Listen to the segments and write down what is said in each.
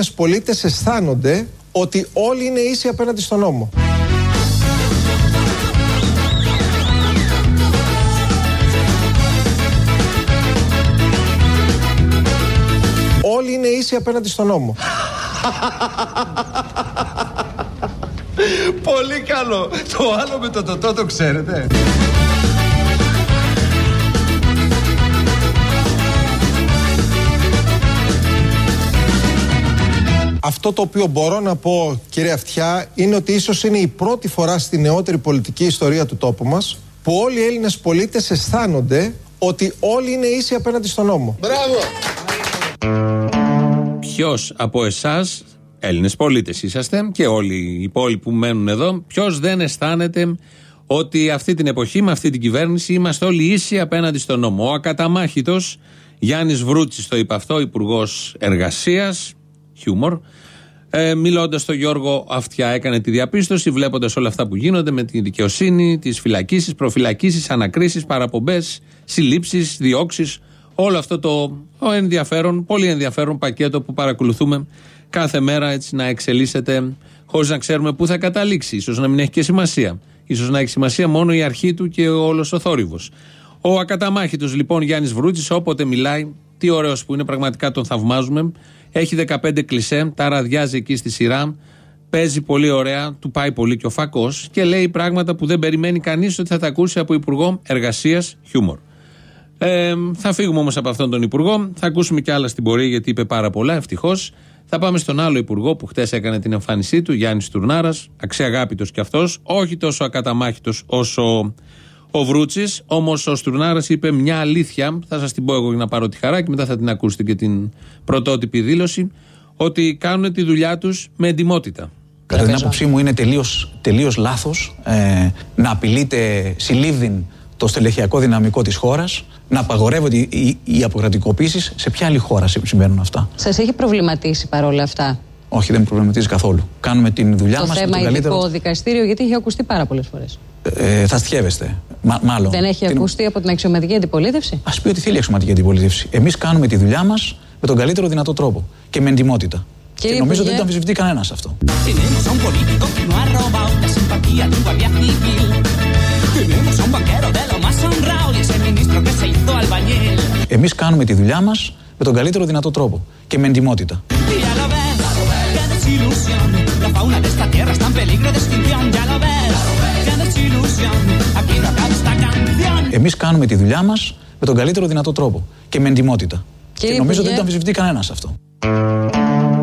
όλοι οι Έλληνες πολίτες αισθάνονται ότι όλοι είναι ίσοι απέναντι στον νόμο. Όλοι είναι ίσοι απέναντι στον νόμο. Πολύ καλό. Το άλλο με το τοτό το ξέρετε. Αυτό το οποίο μπορώ να πω, κύριε Αυτιά, είναι ότι ίσως είναι η πρώτη φορά στη νεότερη πολιτική ιστορία του τόπου μας που όλοι οι Έλληνες πολίτες αισθάνονται ότι όλοι είναι ίσοι απέναντι στον νόμο. Μπράβο. Ποιος από εσάς, Έλληνες πολίτες είσαστε και όλοι οι υπόλοιποι που μένουν εδώ, ποιος δεν αισθάνεται ότι αυτή την εποχή με αυτή την κυβέρνηση είμαστε όλοι ίσοι απέναντι στον νόμο; Ο ακαταμάχητος Γιάννης Βρούτση το είπε αυτό, Υπουργός Εργασίας, χιούμορ. Ε, Μιλώντας στον Γιώργο Αυτιά, έκανε τη διαπίστωση, βλέποντας όλα αυτά που γίνονται με τη δικαιοσύνη, τις φυλακίσεις, προφυλακίσεις, ανακρίσεις, παραπομπές, συλλήψεις, διώξεις. Όλο αυτό το ενδιαφέρον, πολύ ενδιαφέρον πακέτο που παρακολουθούμε κάθε μέρα έτσι να εξελίσσεται χωρίς να ξέρουμε πού θα καταλήξει. σω να μην έχει και σημασία. σω να έχει σημασία μόνο η αρχή του και όλος ο θόρυβος. Ο ακαταμάχητος λοιπόν Γιάννης Βρούτση, όποτε μιλάει, τι ωραίος που είναι, πραγματικά τον θαυμάζουμε. Έχει 15 κλισέ, τα ραδιάζει εκεί στη σειρά. Παίζει πολύ ωραία, του πάει πολύ και ο φακός και λέει πράγματα που δεν περιμένει κανείς ότι θα τα ακούσει από Υπουργό Εργασίας Χιούμορ. Ε, θα φύγουμε όμως από αυτόν τον Υπουργό. Θα ακούσουμε και άλλα στην πορεία γιατί είπε πάρα πολλά, ευτυχώς. Θα πάμε στον άλλο Υπουργό που χτες έκανε την εμφάνισή του, Γιάννης Τουρνάρας, αξιαγάπητος κι αυτός, όχι τόσο ακαταμάχητος όσο ο Βρούτσης. Όμω ο Στουρνάρα είπε μια αλήθεια, θα σας την πω εγώ για να πάρω τη χαρά και μετά θα την ακούσετε και την πρωτότυπη δήλωση, ότι κάνουν τη δουλειά τους με εντυμότητα. Κατά την άποψή μου είναι τελείως, τελείως λάθος ε, να απειλείται συλλήβδιν το στελεχειακό δυναμικό της χώρας, να απαγορεύονται οι, οι αποκρατικοποίησεις. Σε ποια άλλη χώρα συμβαίνουν αυτά; Σας έχει προβληματίσει παρόλα αυτά; Όχι, δεν με προβληματίζει καθόλου. Κάνουμε την δουλειά το μας με θέμα τον καλύτερο... ειδικό δικαστήριο, γιατί έχει ακουστεί πάρα πολλές φορές. Ε, θα στιεύεστε. Μα, μάλλον. Δεν έχει Την- ακουστεί από την αξιωματική αντιπολίτευση. Α πει ότι θέλει η αξιωματική αντιπολίτευση. Εμεί κάνουμε τη δουλειά μα με τον καλύτερο δυνατό τρόπο και με εντυμότητα. Κύριε και νομίζω Υπουργέ. δεν το αμφισβητεί κανένα αυτό. Tenemos a un político que no ha robado la simpatía de un guardia civil. Tenemos a un banquero de lo más honrado y ese ministro que se hizo albañil. Εμεί κάνουμε τη δουλειά μα με τον καλύτερο δυνατό τρόπο και με εντυμότητα. Y ya lo ves, qué desilusión. La fauna de esta tierra está en peligro de extinción. Ya lo ves, qué desilusión. Aquí no acaba esta canción. Εμείς κάνουμε τη δουλειά μας με τον καλύτερο δυνατό τρόπο και με εντυμότητα. Κύριε και νομίζω Υπουργέ. δεν το αμφισβητεί κανένας αυτό.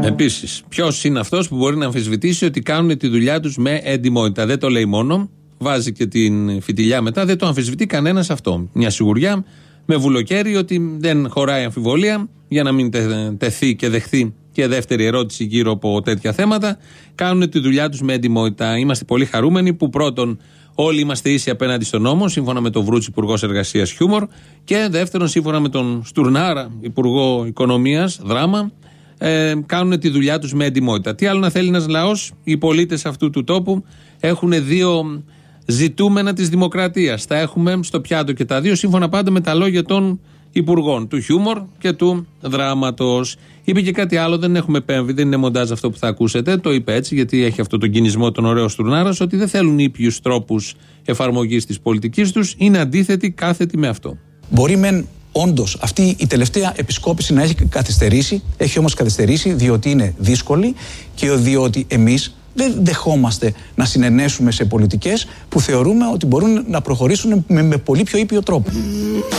Επίσης, ποιος είναι αυτός που μπορεί να αμφισβητήσει ότι κάνουν τη δουλειά τους με εντυμότητα. Δεν το λέει μόνο, βάζει και την φιτιλιά μετά, δεν το αμφισβητεί κανένας αυτό. Μια σιγουριά με βουλοκαίρι ότι δεν χωράει αμφιβολία για να μην τε- τεθεί και δεχθεί και δεύτερη ερώτηση γύρω από τέτοια θέματα. Κάνουν τη δουλειά τους με εντυμότητα. Είμαστε πολύ χαρούμενοι που πρώτον όλοι είμαστε ίσοι απέναντι στον νόμο, σύμφωνα με τον Βρούτση Υπουργός Εργασίας Χιούμορ, και δεύτερον σύμφωνα με τον Στουρνάρα Υπουργό Οικονομίας, δράμα, ε, κάνουν τη δουλειά τους με εντυμότητα. Τι άλλο να θέλει ένας λαός, οι πολίτες αυτού του τόπου έχουν δύο ζητούμενα της δημοκρατίας. Τα έχουμε στο πιάτο και τα δύο, σύμφωνα πάντα με τα λόγια των υπουργών, του χιούμορ και του δράματος. Είπε και κάτι άλλο, δεν έχουμε επέμβει, δεν είναι μοντάζ αυτό που θα ακούσετε. Το είπε έτσι, γιατί έχει αυτό τον κινησμό τον ωραίο Στουρνάρας, ότι δεν θέλουν ήπιους τρόπους εφαρμογής της πολιτικής τους, είναι αντίθετοι κάθετοι με αυτό. Μπορεί μεν όντως αυτή η τελευταία επισκόπηση να έχει καθυστερήσει, έχει όμως καθυστερήσει διότι είναι δύσκολη και διότι εμείς δεν δεχόμαστε να συνενέσουμε σε πολιτικές που θεωρούμε ότι μπορούν να προχωρήσουν με, με πολύ πιο ήπιο τρόπο.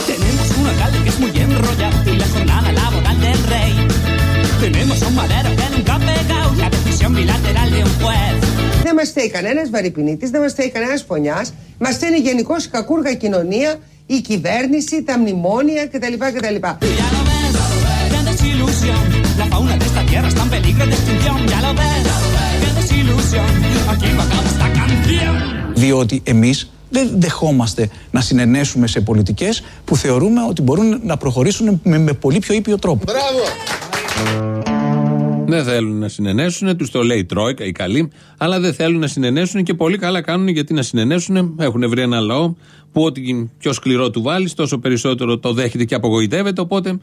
Tenemos un δεν μας στέει κανένας βαρυπινίτης, δεν μας στέει κανένας φονιά, μας στέει γενικώς κακούργα η κοινωνία, η κυβέρνηση, τα μνημόνια κτλ. Διότι εμείς δεν δεχόμαστε να συνενέσουμε σε πολιτικές που θεωρούμε ότι μπορούν να προχωρήσουν με, με πολύ πιο ήπιο τρόπο. Δεν θέλουν να συνενέσουν, τους το λέει η Τρόικα, οι καλοί, αλλά δεν θέλουν να συνενέσουν και πολύ καλά κάνουν γιατί να συνενέσουν. Έχουν βρει ένα λαό που ό,τι πιο σκληρό του βάλεις, τόσο περισσότερο το δέχεται και απογοητεύεται. Οπότε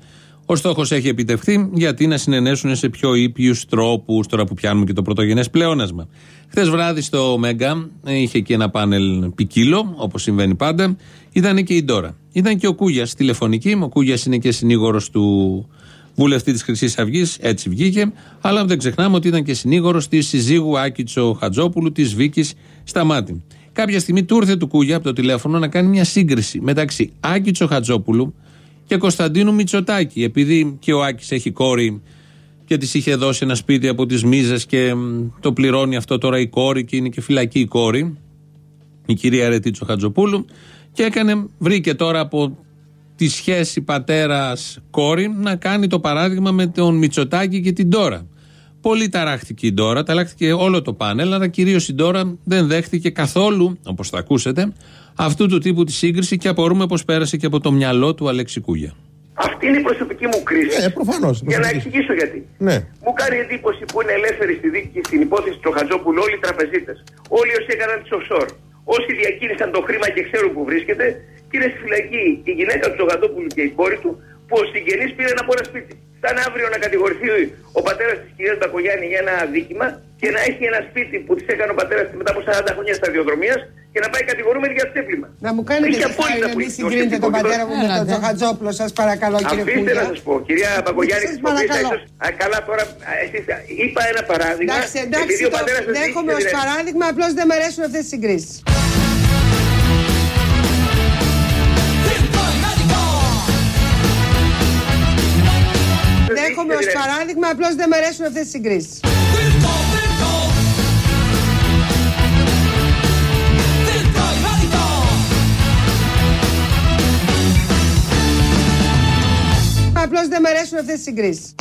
Ο στόχος έχει επιτευχθεί γιατί να συνενέσουν σε πιο ήπιους τρόπους, τώρα που πιάνουμε και το πρωτογενές πλεόνασμα. Χθες βράδυ στο Μέγκα είχε και ένα πάνελ ποικίλο, όπως συμβαίνει πάντα. Ήταν και η Ντόρα. Ήταν και ο Κούγιας τηλεφωνική. Ο Κούγιας είναι και συνήγορος του βουλευτή της Χρυσής Αυγής, έτσι βγήκε. Αλλά δεν ξεχνάμε ότι ήταν και συνήγορος της συζύγου Άκητσο Χατζόπουλου, της Βίκης Σταμάτη. Κάποια στιγμή του ήρθε του Κούγια από το τηλέφωνο να κάνει μια σύγκριση μεταξύ Άκητσο Χατζόπουλου και Κωνσταντίνου Μητσοτάκη. Επειδή και ο Άκης έχει κόρη και της είχε δώσει ένα σπίτι από τις Μίζες και το πληρώνει αυτό τώρα η κόρη και είναι και φυλακή η κόρη, η κυρία Ρετίτσο Χατζοπούλου. Και έκανε, βρήκε τώρα από τη σχέση πατέρα-κόρη να κάνει το παράδειγμα με τον Μητσοτάκη και την Τώρα. Πολύ ταράχτηκε η Ντόρα, ταράχτηκε όλο το πάνελ, αλλά κυρίως η Ντόρα δεν δέχτηκε καθόλου, όπως θα ακούσετε, αυτού του τύπου τη σύγκριση και απορούμε πώ πέρασε και από το μυαλό του Αλέξη Κούγια. Αυτή είναι η προσωπική μου κρίση. Ναι, προφανώς. Για να εξηγήσω γιατί. Ναι. Μου κάνει εντύπωση που είναι ελεύθεροι στη δίκη στην υπόθεση του Χατζόπουλου όλοι οι τραπεζίτες. Όλοι όσοι έκαναν τι offshore. Όσοι διακίνησαν το χρήμα και ξέρουν που βρίσκεται. Και είναι στη φυλακή η γυναίκα του Τσοχατόπουλου και η κόρη του που ο συγγενής πήραν από ένα σπίτι. Σαν αύριο να κατηγορηθεί ο πατέρας της κυρίας Μπακογιάννη για ένα αδίκημα και να έχει ένα σπίτι που της έκανε ο πατέρας της μετά από 40 χρόνια σταδιοδρομίας και να πάει κατηγορούμενη για ξέπλυμα. Να μου κάνετε Έχει τη απόλυτα χάρη να μην πολιτικό συγκρίνετε τον σκεπτικό. πατέρα μου με τον Έλατε. Τζοχατζόπουλο, σας παρακαλώ κύριε Αφήστε να Κούγια. σας πω, κυρία Παγκογιάννη, Σας χρησιμοποίησα παρακαλώ. ίσως. Α, καλά, τώρα α, εσείς, είπα ένα παράδειγμα. Εντάξει, εντάξει, επειδή ο το πατέρας σας δέχομαι ως δείχνει την παράδειγμα, απλώς δεν με αρέσουν αυτές τις συγκρίσεις. Δέχομαι ως παράδειγμα, απλώς δεν με αρέσουν αυτές τις συγκρίσεις. Απλώς δεν με αρέσουν αυτές τις συγκρίσεις.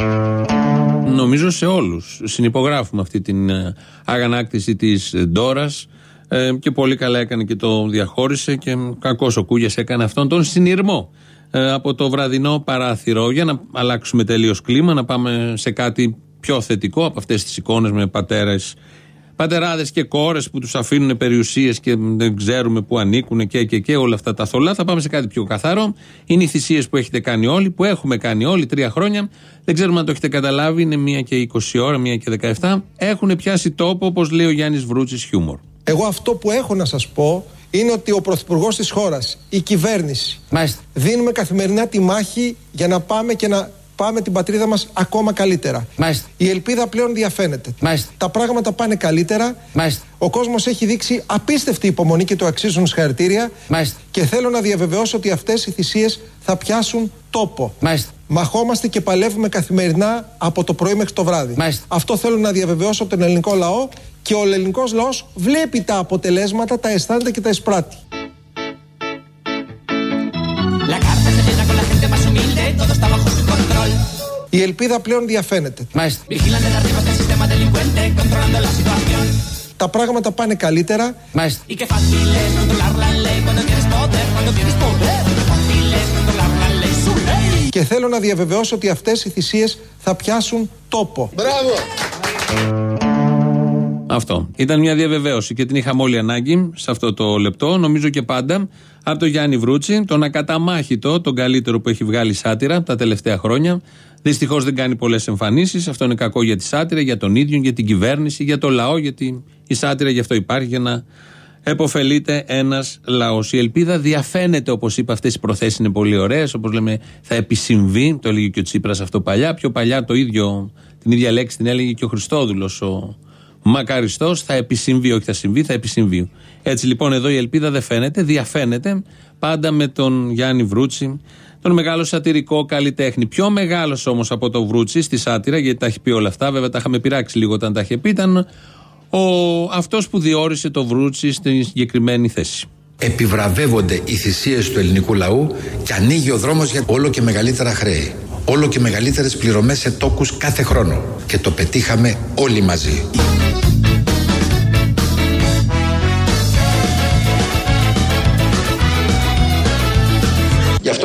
Νομίζω σε όλους. Συνυπογράφουμε αυτή την ε, αγανάκτηση της Ντόρας. Ε, και πολύ καλά έκανε και το διαχώρισε και κακός ο Κούγιας έκανε αυτόν τον συνειρμό ε, από το βραδινό παράθυρο για να αλλάξουμε τελείως κλίμα, να πάμε σε κάτι πιο θετικό από αυτές τις εικόνες με πατέρες πατεράδες και κόρες που τους αφήνουν περιουσίες και δεν ξέρουμε που ανήκουν και και και όλα αυτά τα θολά. Θα πάμε σε κάτι πιο καθαρό. Είναι οι θυσίες που έχετε κάνει όλοι, που έχουμε κάνει όλοι τρία χρόνια. Δεν ξέρουμε αν το έχετε καταλάβει. Είναι μία και 20 ώρα, μία και 17. Έχουν πιάσει τόπο, όπως λέει ο Γιάννης Βρούτσης, χιούμορ. Εγώ αυτό που έχω να σας πω είναι ότι ο Πρωθυπουργός της χώρας, η κυβέρνηση, Μάλιστα. δίνουμε καθημερινά τη μάχη για να πάμε και να πάμε την πατρίδα μας ακόμα καλύτερα. Μάλιστα. Η ελπίδα πλέον διαφαίνεται. Μάλιστα. Τα πράγματα πάνε καλύτερα. Μάλιστα. Ο κόσμος έχει δείξει απίστευτη υπομονή και του αξίζουν συγχαρητήρια. Μάλιστα. Και θέλω να διαβεβαιώσω ότι αυτές οι θυσίες θα πιάσουν τόπο. Μάλιστα. Μαχόμαστε και παλεύουμε καθημερινά από το πρωί μέχρι το βράδυ. Μάλιστα. Αυτό θέλω να διαβεβαιώσω από τον ελληνικό λαό και ο ελληνικός λαός βλέπει τα αποτελέσματα, τα αισθάνεται και τα εισπράττει. La carta se llena con la gente más humilde, todo está bajo su control. Η ελπίδα πλέον διαφαίνεται. Μάλιστα. Vigilan desde arriba este sistema delincuente, controlando la situación. Τα πράγματα πάνε καλύτερα. Μάλιστα. Y qué fácil es controlar la ley cuando tienes poder, cuando tienes poder. Qué fácil es controlar la ley, su ley. Και θέλω να διαβεβαιώσω ότι αυτές οι θυσίες θα πιάσουν τόπο. Αυτό. Ήταν μια διαβεβαίωση και την είχαμε όλοι ανάγκη σε αυτό το λεπτό, νομίζω και πάντα, από τον Γιάννη Βρούτσι, τον ακαταμάχητο, τον καλύτερο που έχει βγάλει σάτυρα τα τελευταία χρόνια. Δυστυχώς δεν κάνει πολλές εμφανίσεις. Αυτό είναι κακό για τη σάτυρα, για τον ίδιο, για την κυβέρνηση, για το λαό, γιατί η σάτυρα γι' αυτό υπάρχει, για να εποφελείται ένας λαός. Η ελπίδα διαφαίνεται, όπως είπα, αυτές οι προθέσεις είναι πολύ ωραίες. Όπως λέμε, θα επισυμβεί, το έλεγε και ο Τσίπρας αυτό παλιά. Πιο παλιά το ίδιο, την ίδια λέξη την έλεγε και ο Χριστόδουλος, ο μακαριστός. Θα επισυμβεί, όχι θα συμβεί, θα επισυμβεί. Έτσι λοιπόν εδώ η ελπίδα δεν φαίνεται, διαφαίνεται πάντα με τον Γιάννη Βρούτσι, τον μεγάλο σατυρικό καλλιτέχνη. Πιο μεγάλος όμως από τον Βρούτσι στη σάτυρα, γιατί τα έχει πει όλα αυτά, βέβαια τα είχαμε πειράξει λίγο όταν τα είχε πει, ήταν ο, αυτός που διόρισε το Βρούτσι στην συγκεκριμένη θέση. επιβραβεύονται οι θυσίες του ελληνικού λαού και ανοίγει ο δρόμος για όλο και μεγαλύτερα χρέη. Όλο και μεγαλύτερες πληρωμές σε τόκους κάθε χρόνο. Και το πετύχαμε όλοι μαζί.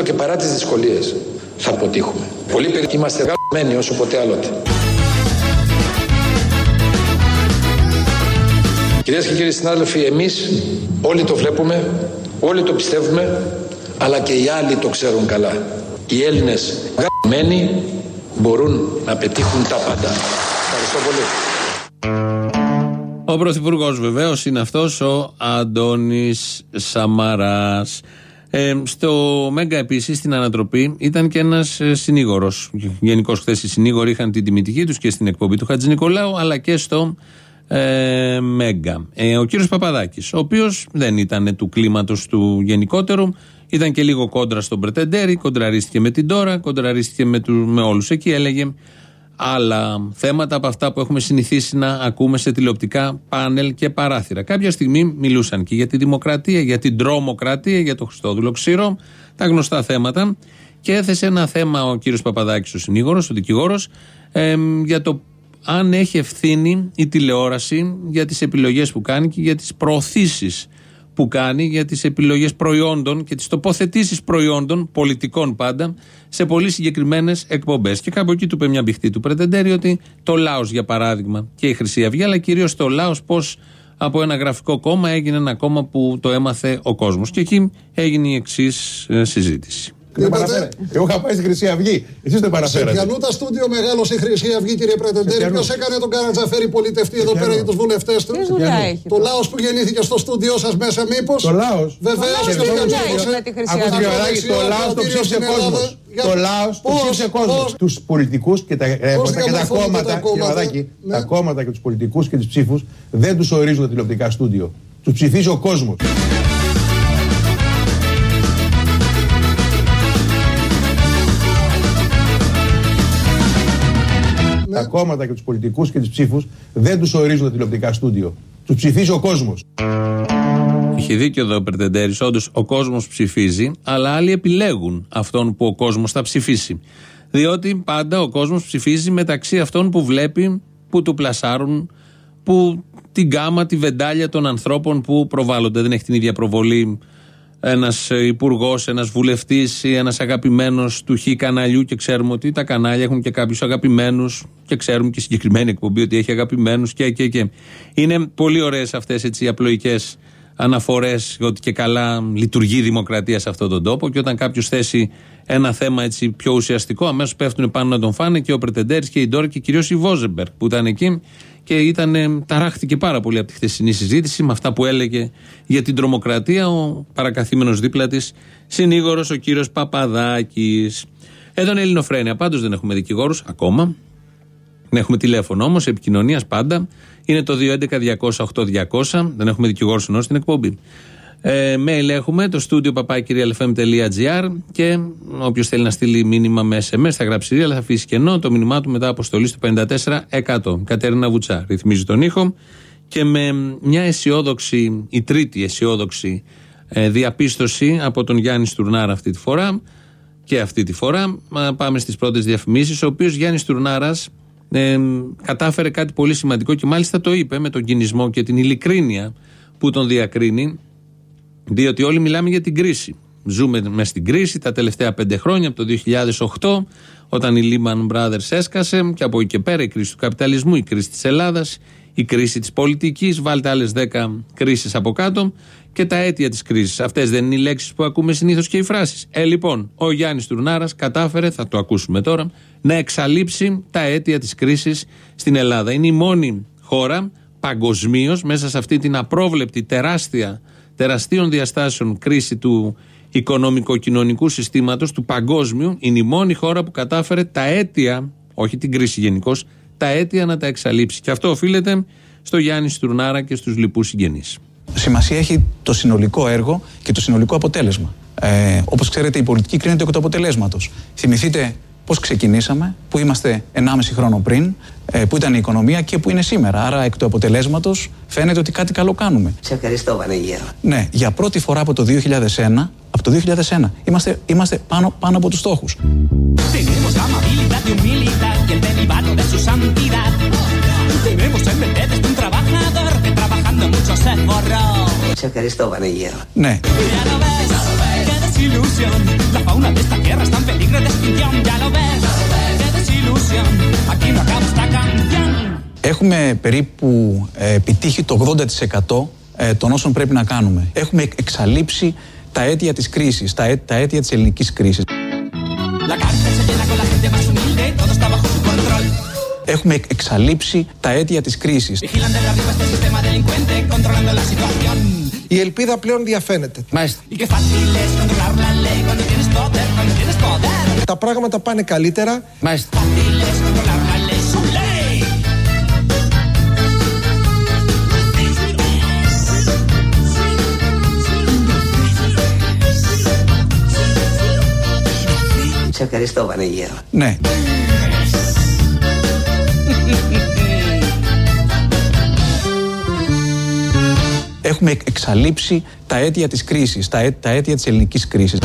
Γι' αυτό και παρά τις δυσκολίες θα αποτύχουμε. Πολύ περί είμαστε γαμμένοι όσο ποτέ άλλοτε. Κυρίες και κύριοι συνάδελφοι, εμείς όλοι το βλέπουμε, όλοι το πιστεύουμε, αλλά και οι άλλοι το ξέρουν καλά. Οι Έλληνες Μένει μπορούν να πετύχουν τα πάντα. Ευχαριστώ πολύ. Ο Πρωθυπουργός βεβαίως είναι αυτός ο Αντώνης Σαμαράς. Ε, στο Μέγκα επίσης στην ανατροπή ήταν και ένας συνήγορος. Γενικώς χθες οι συνήγοροι είχαν την τιμητική τους και στην εκπομπή του Χατζη Νικολάου, αλλά και στο ε, Μέγκα. Ε, ο κύριος Παπαδάκης, ο οποίος δεν ήταν του κλίματος του γενικότερου, ήταν και λίγο κόντρα στον Πρετεντέρη, κοντραρίστηκε με την Τώρα, κοντραρίστηκε με, του, με όλους εκεί, έλεγε άλλα θέματα από αυτά που έχουμε συνηθίσει να ακούμε σε τηλεοπτικά πάνελ και παράθυρα. Κάποια στιγμή μιλούσαν και για τη δημοκρατία, για την τρομοκρατία, για το Χριστόδουλο Ξύρο, τα γνωστά θέματα. Και έθεσε ένα θέμα ο κύριος Παπαδάκης, ο συνήγορος, ο δικηγόρος, ε, για το αν έχει ευθύνη η τηλεόραση για τις επιλογές που κάνει και για τις προωθήσεις που κάνει για τις επιλογές προϊόντων και τις τοποθετήσεις προϊόντων, πολιτικών πάντα, σε πολύ συγκεκριμένες εκπομπές. Και κάπου εκεί του είπε μια μπηχτή του Πρετεντέρη ότι το Λάος για παράδειγμα και η Χρυσή Αυγή, αλλά κυρίως το Λάος πώς από ένα γραφικό κόμμα έγινε ένα κόμμα που το έμαθε ο κόσμος. Και εκεί έγινε η εξής συζήτηση. Εγώ είχα πάει στη Χρυσή Αυγή. Εσείς δεν παραφέρατε. Σε ποιανού τα στούντιο μεγάλο η Χρυσή Αυγή, κύριε Πρετεντέρη. Ποιος έκανε τον Καρατζαφέρη πολιτευτή εδώ πέρα για τους βουλευτές του; Το λαός που γεννήθηκε στο στούντιό σας μέσα, μήπως; Το λαός. Βεβαίως και το Το λαός το ψήφισε κόσμος. Το λαός το ψήφισε κόσμος. Τους πολιτικούς και τα κόμματα. Τα κόμματα; Και τους πολιτικούς και του ψήφους δεν τους ορίζουν τα τηλεοπτικά στούντιο. Τους ψηφίζει ο κόσμος. Τα κόμματα και τους πολιτικούς και του ψήφους δεν τους ορίζουν τα τηλεοπτικά στούντιο. Τους ψηφίζει ο κόσμος. Είχε δίκιο εδώ ο Περτεντέρης. Όντως ο κόσμος ψηφίζει, αλλά άλλοι επιλέγουν αυτόν που ο κόσμος θα ψηφίσει. Διότι πάντα ο κόσμος ψηφίζει μεταξύ αυτών που βλέπει, που του πλασάρουν, που την γκάμα, τη βεντάλια των ανθρώπων που προβάλλονται. Δεν έχει την ίδια προβολή ένας υπουργός, ένας βουλευτής ή ένας αγαπημένος του χ καναλιού και ξέρουμε ότι τα κανάλια έχουν και κάποιους αγαπημένους και ξέρουμε και συγκεκριμένη εκπομπή ότι έχει αγαπημένους και, και, και. Είναι πολύ ωραίες αυτές οι απλοϊκές αναφορές ότι και καλά λειτουργεί η δημοκρατία σε αυτόν τον τόπο και όταν κάποιος θέσει ένα θέμα έτσι πιο ουσιαστικό, αμέσως πέφτουν πάνω να τον φάνε και ο Πρετεντέρης και η Ντόρ και κυρίως η Βόζεμπερ που ήταν εκεί και ήταν, ταράχτηκε πάρα πολύ από τη χθεσινή συζήτηση με αυτά που έλεγε για την τρομοκρατία ο παρακαθήμενος δίπλα της συνήγορος ο κύριος Παπαδάκης. Εδώ είναι Ελληνοφρένια, πάντως δεν έχουμε δικηγόρους ακόμα. Δεν έχουμε τηλέφωνο όμως, επικοινωνίας πάντα. Είναι το 211-200-8200. Δεν έχουμε δικηγόρους ενώ στην εκπομπή. Ε, mail έχουμε το στούντιο papakirialfm.gr και όποιος θέλει να στείλει μήνυμα με SMS θα γράψει αλλά θα αφήσει κενό το μήνυμά του μετά αποστολή στο 54%. Κατέρινα Βουτσά ρυθμίζει τον ήχο και με μια αισιόδοξη, η τρίτη αισιόδοξη ε, διαπίστωση από τον Γιάννη Στουρνάρα αυτή τη φορά και αυτή τη φορά πάμε στις πρώτες διαφημίσεις ο οποίος Γιάννης Στουρνάρας ε, κατάφερε κάτι πολύ σημαντικό και μάλιστα το είπε με τον κινησμό και την ειλικρίνεια που τον διακρίνει διότι όλοι μιλάμε για την κρίση. Ζούμε μες στην κρίση τα τελευταία πέντε χρόνια, από το 2008, όταν η Lehman Brothers έσκασε, και από εκεί και πέρα η κρίση του καπιταλισμού, η κρίση της Ελλάδας, η κρίση της πολιτικής. Βάλτε άλλες 10 κρίσεις από κάτω και τα αίτια της κρίσης. Αυτές δεν είναι οι λέξεις που ακούμε συνήθως και οι φράσεις. Ε, λοιπόν, ο Γιάννης Τουρνάρας κατάφερε, θα το ακούσουμε τώρα, να εξαλείψει τα αίτια της κρίσης στην Ελλάδα. Είναι η μόνη χώρα παγκοσμίως μέσα σε αυτή την απρόβλεπτη τεράστια τεραστίων διαστάσεων κρίση του οικονομικο-κοινωνικού συστήματος, του παγκόσμιου, είναι η μόνη χώρα που κατάφερε τα αίτια, όχι την κρίση γενικώς, τα αίτια να τα εξαλείψει. Και αυτό οφείλεται στο Γιάννη Στουρνάρα και στους λοιπούς συγγενείς. Σημασία έχει το συνολικό έργο και το συνολικό αποτέλεσμα. Ε, Όπως ξέρετε, η πολιτική κρίνεται εκ του αποτελέσματος. Θυμηθείτε πώς ξεκινήσαμε, που είμαστε 1,5 χρόνο πριν, ε, που ήταν η οικονομία και που είναι σήμερα. Άρα, εκ του αποτελέσματος, φαίνεται ότι κάτι καλό κάνουμε. Σε ευχαριστώ, Βανεγέρο. Ναι, για πρώτη φορά από το 2001, από το 2001 είμαστε, είμαστε πάνω, πάνω από τους στόχους. Σε ευχαριστώ, Βανεγέρο. Ναι. Έχουμε περίπου ε, επιτύχει το 80% ε, των όσων πρέπει να κάνουμε. Έχουμε εξαλύψει τα αιτία της κρίσης, τα έντια της ελληνικής κρίσης. Τα κάτσε στο γεννάκω μαζί. Έχουμε εξαλείψει τα αίτια της κρίσης. Χιλάνε τα βράδυ σύστημα δεν κουλτέ. Κοντρέλα στο. Η ελπίδα πλέον διαφαίνεται. Μάλιστα. Τα πράγματα πάνε καλύτερα. Μάλιστα. Σε το Πανεγέρο. Ναι. Έχουμε εξαλείψει τα αίτια της κρίσης, τα, αί- τα αίτια της ελληνικής κρίσης.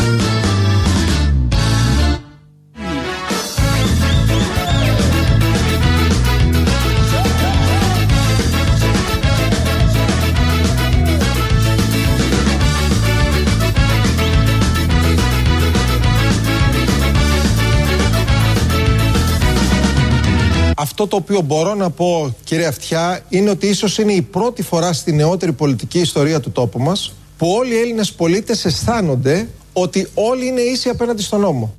Αυτό το οποίο μπορώ να πω, κύριε Αυτιά, είναι ότι ίσως είναι η πρώτη φορά στη νεότερη πολιτική ιστορία του τόπου μας που όλοι οι Έλληνες πολίτες αισθάνονται ότι όλοι είναι ίσοι απέναντι στον νόμο.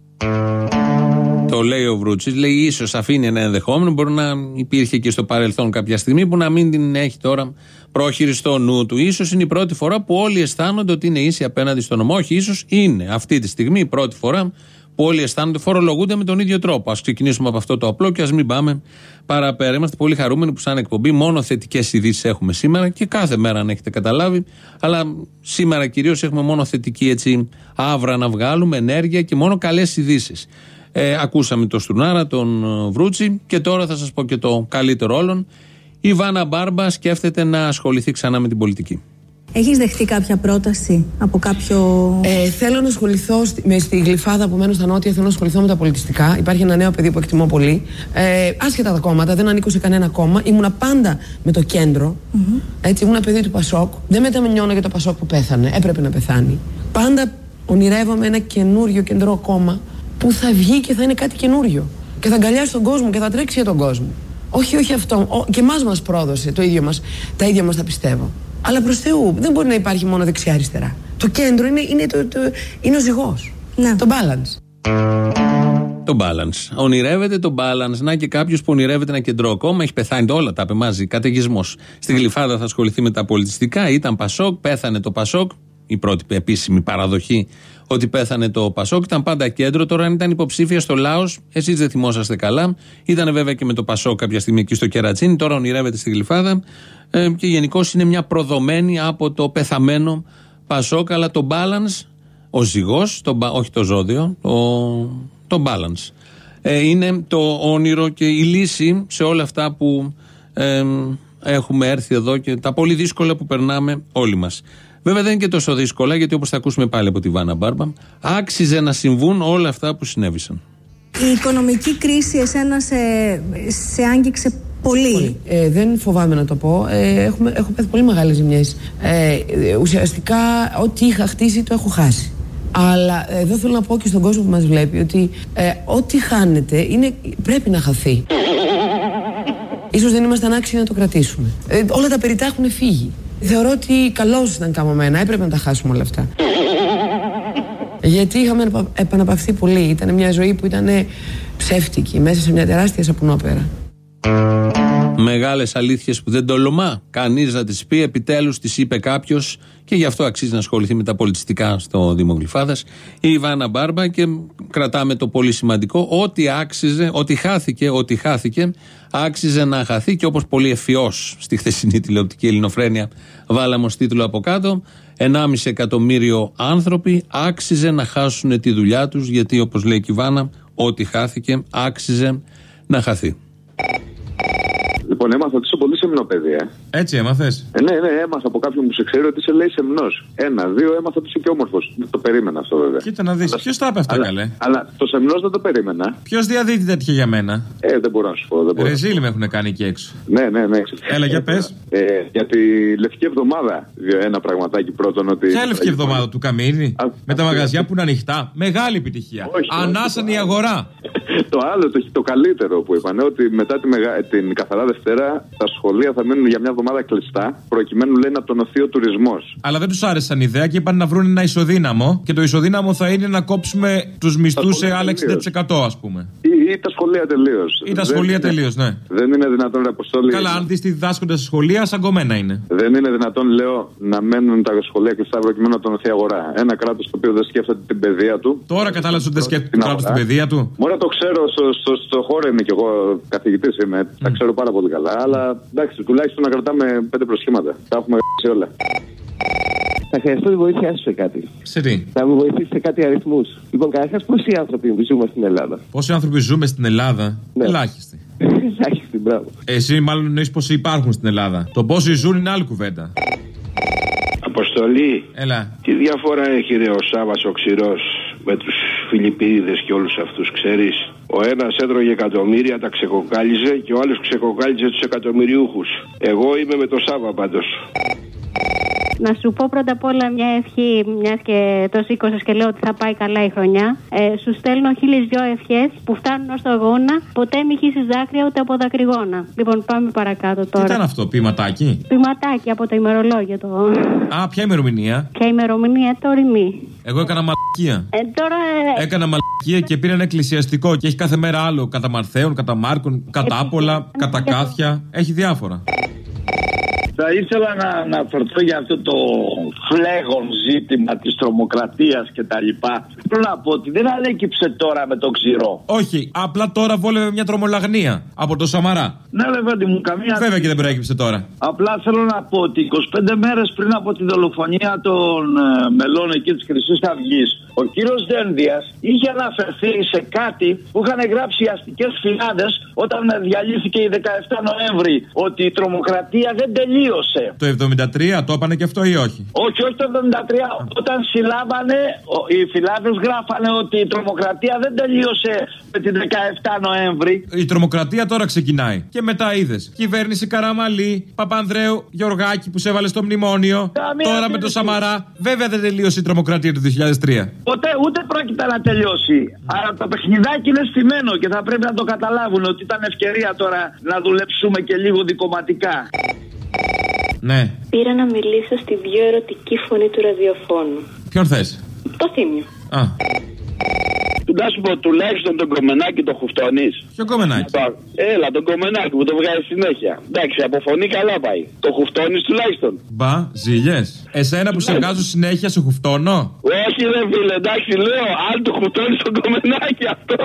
Το λέει ο Βρούτσης. Λέει ίσως αφήνει ένα ενδεχόμενο. Μπορεί να υπήρχε και στο παρελθόν κάποια στιγμή που να μην την έχει τώρα πρόχειρη στο νου του. σω είναι η πρώτη φορά που όλοι αισθάνονται ότι είναι ίσοι απέναντι στον νόμο. Όχι, ίσως είναι αυτή τη στιγμή η πρώτη φορά που όλοι αισθάνονται φορολογούνται με τον ίδιο τρόπο. Α ξεκινήσουμε από αυτό το απλό και ας μην πάμε παραπέρα. Είμαστε πολύ χαρούμενοι που, σαν εκπομπή, μόνο θετικές ειδήσεις έχουμε σήμερα και κάθε μέρα, αν έχετε καταλάβει. Αλλά σήμερα κυρίως έχουμε μόνο θετική έτσι άβρα να βγάλουμε, ενέργεια και μόνο καλές ειδήσεις. Ε, ακούσαμε τον Στουρνάρα, τον ε, Βρούτσι και τώρα θα σας πω και το καλύτερο όλων. Η Βάνα Μπάρμπα σκέφτεται να ασχοληθεί ξανά με την πολιτική. Έχεις δεχτεί κάποια πρόταση από κάποιο... Ε, θέλω να ασχοληθώ στη, με, στη γλυφάδα που μένω στα νότια, θέλω να ασχοληθώ με τα πολιτιστικά. Υπάρχει ένα νέο παιδί που εκτιμώ πολύ. Ε, άσχετα τα κόμματα, δεν ανήκω σε κανένα κόμμα. Ήμουνα πάντα με το κεντρο Έτσι, ήμουνα παιδί του Πασόκ. Δεν μεταμενιώνω για το Πασόκ που πέθανε. Έπρεπε να πεθάνει. Πάντα ονειρεύομαι ένα καινούριο κεντρό κόμμα που θα βγει και θα είναι κάτι καινούριο. Και θα αγκαλιάσει τον κόσμο και θα τρέξει για τον κόσμο. Όχι, όχι αυτό. Ο, και εμάς μας πρόδωσε το ίδιο μας, τα ίδια μας τα πιστεύω. Αλλά προς Θεού δεν μπορεί να υπάρχει μόνο δεξιά-αριστερά. Το κέντρο είναι, είναι, το, το, είναι ο ζυγός. Ναι. Το balance. Το balance. Ονειρεύεται το balance. Να και κάποιος που ονειρεύεται ένα κεντρό κόμμα, έχει πεθάνει το όλα τα είπε μαζί. Καταιγισμός. Στη Γλυφάδα θα ασχοληθεί με τα πολιτιστικά. Ήταν Πασόκ, πέθανε το Πασόκ. Η πρώτη επίσημη παραδοχή ότι πέθανε το Πασόκ. Ήταν πάντα κέντρο. Τώρα, αν ήταν υποψήφια στο Λάος, εσείς δεν θυμόσαστε καλά. Ήταν βέβαια και με το Πασόκ κάποια στιγμή εκεί στο Κερατσίνη. Τώρα ονειρεύεται στη Γλυφάδα. Ε, και γενικώ είναι μια προδομένη από το πεθαμένο Πασόκ. Αλλά το balance, ο ζυγός, όχι το ζώδιο, το, το balance. Ε, είναι το όνειρο και η λύση σε όλα αυτά που ε, έχουμε έρθει εδώ και τα πολύ δύσκολα που περνάμε όλοι μας. Βέβαια δεν είναι και τόσο δύσκολα γιατί όπως θα ακούσουμε πάλι από τη Βάνα Μπάρμπα άξιζε να συμβούν όλα αυτά που συνέβησαν. Η οικονομική κρίση εσένα σε, σε άγγιξε πολύ; Ε, δεν φοβάμαι να το πω. Ε, έχουμε, έχω πάθει πολύ μεγάλες ζημιές. Ε, ουσιαστικά, ό,τι είχα χτίσει το έχω χάσει. Αλλά ε, εδώ θέλω να πω και στον κόσμο που μας βλέπει ότι ε, ό,τι χάνεται είναι, πρέπει να χαθεί. Ίσως δεν ήμασταν άξιοι να το κρατήσουμε. Ε, όλα τα περιτά έχουν φύγει. Θεωρώ ότι καλώς ήταν καμωμένα. Έπρεπε να τα χάσουμε όλα αυτά. Γιατί είχαμε επα- επαναπαυθεί πολύ. Ήταν μια ζωή που ήταν ψεύτικη μέσα σε μια τεράστια σαπουνόπερα. Μεγάλες αλήθειες που δεν τολμά κανείς να τις πει. Επιτέλους τις είπε κάποιος και γι' αυτό αξίζει να ασχοληθεί με τα πολιτιστικά στο Δήμο Γλυφάδας. Η Ιβάνα Μπάρμπα και κρατάμε το πολύ σημαντικό. Ό,τι άξιζε, ό,τι χάθηκε, ό,τι χάθηκε, άξιζε να χαθεί και όπως πολύ ευφυώ στη χθεσινή τηλεοπτική ελληνοφρένεια βάλαμε ως τίτλο από κάτω. 1,5 εκατομμύριο άνθρωποι άξιζε να χάσουν τη δουλειά τους γιατί όπως λέει και η Ιβάνα, ό,τι χάθηκε άξιζε να χαθεί. Λοιπόν, έμαθα ότι είσαι πολύ σεμνό παιδί, ε. Έτσι έμαθες; Ε, ναι, ναι, έμαθα από κάποιον που σε ξέρει ότι σε λέει σεμνός. Ένα, δύο, έμαθα ότι είσαι και όμορφος. Δεν το περίμενα αυτό, βέβαια. Κοίτα να δεις. Ποιος τα είπε αυτά, αλλά, καλέ; Αλλά το σεμνός δεν το περίμενα. Ποιος διαδίδει τέτοια για μένα; Ε, δεν μπορώ να σου πω. Δεν μπορώ. Ρεζίλ με έχουν κάνει εκεί έξω. Ναι, ναι, ναι. Έλα, για πες. Ε, για τη λευκή εβδομάδα. Ένα πραγματάκι πρώτον ότι. Ποια λευκή εβδομάδα του Καμίνη; Με τα μαγαζιά που είναι ανοιχτά. Μεγάλη επιτυχία. Όχι, Ανάσαν η αγορά. το άλλο, το, το καλύτερο που είπαν, ότι μετά τη μεγα... την καθαρά Δευτέρα τα σχολεία θα μείνουν για μια εβδομάδα κλειστά, προκειμένου λέει να τονωθεί ο τουρισμός. Αλλά δεν τους άρεσαν ιδέα και είπαν να βρουν ένα ισοδύναμο. Και το ισοδύναμο θα είναι να κόψουμε τους μισθούς σε άλλα 60% ας πούμε. Ή, ή τα σχολεία τελείως. Ή τα σχολεία τελείως, ναι. Δεν είναι δυνατόν, ρε Αποστόλη. Καλά, αν δεις τι διδάσκονται στα σχολεία, σαν κομμένα είναι. Δεν είναι δυνατόν, λέω, να μένουν τα σχολεία κλειστά προκειμένου να τονωθεί η αγορά. Ένα κράτος το οποίο δεν σκέφτεται την παιδεία του. Τώρα κατάλαβες ότι δεν σκέφτεται το κράτος την παιδεία του; Μπορεί το ξέρω, στο, στο, στο χώρο είμαι κι εγώ καθηγητής είμαι. Τα ξέρω πάρα πολύ καλά. Αλλά εντάξει, τουλάχιστον να κρατάμε πέντε προσχήματα. Τα έχουμε σε όλα. Θα χρειαστώ τη βοήθειά σου σε κάτι. Σε τι; Θα μου βοηθήσεις σε κάτι αριθμούς. Λοιπόν, καταρχάς, πόσοι άνθρωποι ζούμε στην Ελλάδα; Πόσοι άνθρωποι ζούμε στην Ελλάδα; Ναι. Ελάχιστοι. Ελάχιστοι, μπράβο. Εσύ μάλλον εννοείς πόσοι υπάρχουν στην Ελλάδα; Το πόσοι ζουν είναι άλλη κουβέντα. Αποστολή. Έλα. Τι διαφορά έχει ρε ο Σάβα ο ξηρός με τους Φιλιππίδε και όλους αυτούς, ξέρεις; Ο ένας έτρωγε εκατομμύρια, τα ξεκοκάλιζε και ο άλλος ξεκοκάλιζε τους εκατομμυριούχους. Εγώ είμαι με το Σάβα πάντως. Να σου πω πρώτα απ' όλα μια ευχή, μια και το σήκωσε και λέω ότι θα πάει καλά η χρονιά. Ε, σου στέλνω χίλιε δυο ευχέ που φτάνουν ω το γόνα. Ποτέ μη χύσει δάκρυα ούτε από δακρυγόνα. Λοιπόν, πάμε παρακάτω Τι τώρα. ήταν αυτό, ποιηματάκι. Ποιηματάκι από το ημερολόγιο το. Α, ποια ημερομηνία. Ποια ημερομηνία τωρινή. Εγώ έκανα μαλακία. Ε, τώρα. ε, Έκανα μαλακία και πήρα ένα εκκλησιαστικό και έχει κάθε μέρα άλλο. Κατά Μαρθέων, κατά Μάρκων, κατά Άπολα, κατά Κάθια. Έχει διάφορα. Θα ήθελα να αναφερθώ για αυτό το φλέγον ζήτημα της τρομοκρατίας και τα λοιπά. Θέλω να πω ότι δεν ανέκυψε τώρα με το ξηρό. Όχι, απλά τώρα βόλευε μια τρομολαγνία από το Σαμαρά. Ναι, βέβαια, μου καμία. Βέβαια και δεν προέκυψε τώρα. Απλά θέλω να πω ότι 25 μέρες πριν από τη δολοφονία των ε, μελών εκεί της Χρυσής Αυγής, ο κύριος Δένδιας είχε αναφερθεί σε κάτι που είχαν γράψει οι αστικές φυλάδες όταν διαλύθηκε η 17 Νοέμβρη. Ότι η τρομοκρατία δεν τελείωσε. Το 73 το έπανε και αυτό ή όχι; Όχι, όχι το 73. Όταν συλλάβανε, ο- οι φυλάδες γράφανε ότι η τρομοκρατία δεν τελείωσε με την 17 Νοέμβρη. Η τρομοκρατία τώρα ξεκινάει. Και μετά είδες. Κυβέρνηση Καραμαλή, Παπανδρέου, Γεωργάκη που σε έβαλε στο μνημόνιο. Καμία τώρα με το Σαμαρά. Βέβαια δεν τελείωσε η τρομοκρατία του 2003. Ποτέ ούτε πρόκειται να τελειώσει. Αλλά το παιχνιδάκι είναι στημένο και θα πρέπει να το καταλάβουν ότι ήταν ευκαιρία τώρα να δουλέψουμε και λίγο δικοματικά. Ναι. Πήρα να μιλήσω στη πιο ερωτική φωνή του ραδιοφώνου. Ποιον θες; Το θύμιο. Α. Να σου πω, τουλάχιστον τον κομμενάκι το χουφτώνεις. Ποιο κομμενάκι; Έλα, τον κομμενάκι που το βγάζει συνέχεια. Εντάξει, από φωνή καλά πάει. Το χουφτώνεις τουλάχιστον. Μπα, ζήλιες. Εσένα που σε βγάζω συνέχεια σε χουφτώνω; Όχι, ρε φίλε, εντάξει, λέω, αν το χουφτώνεις τον κομμενάκι αυτό.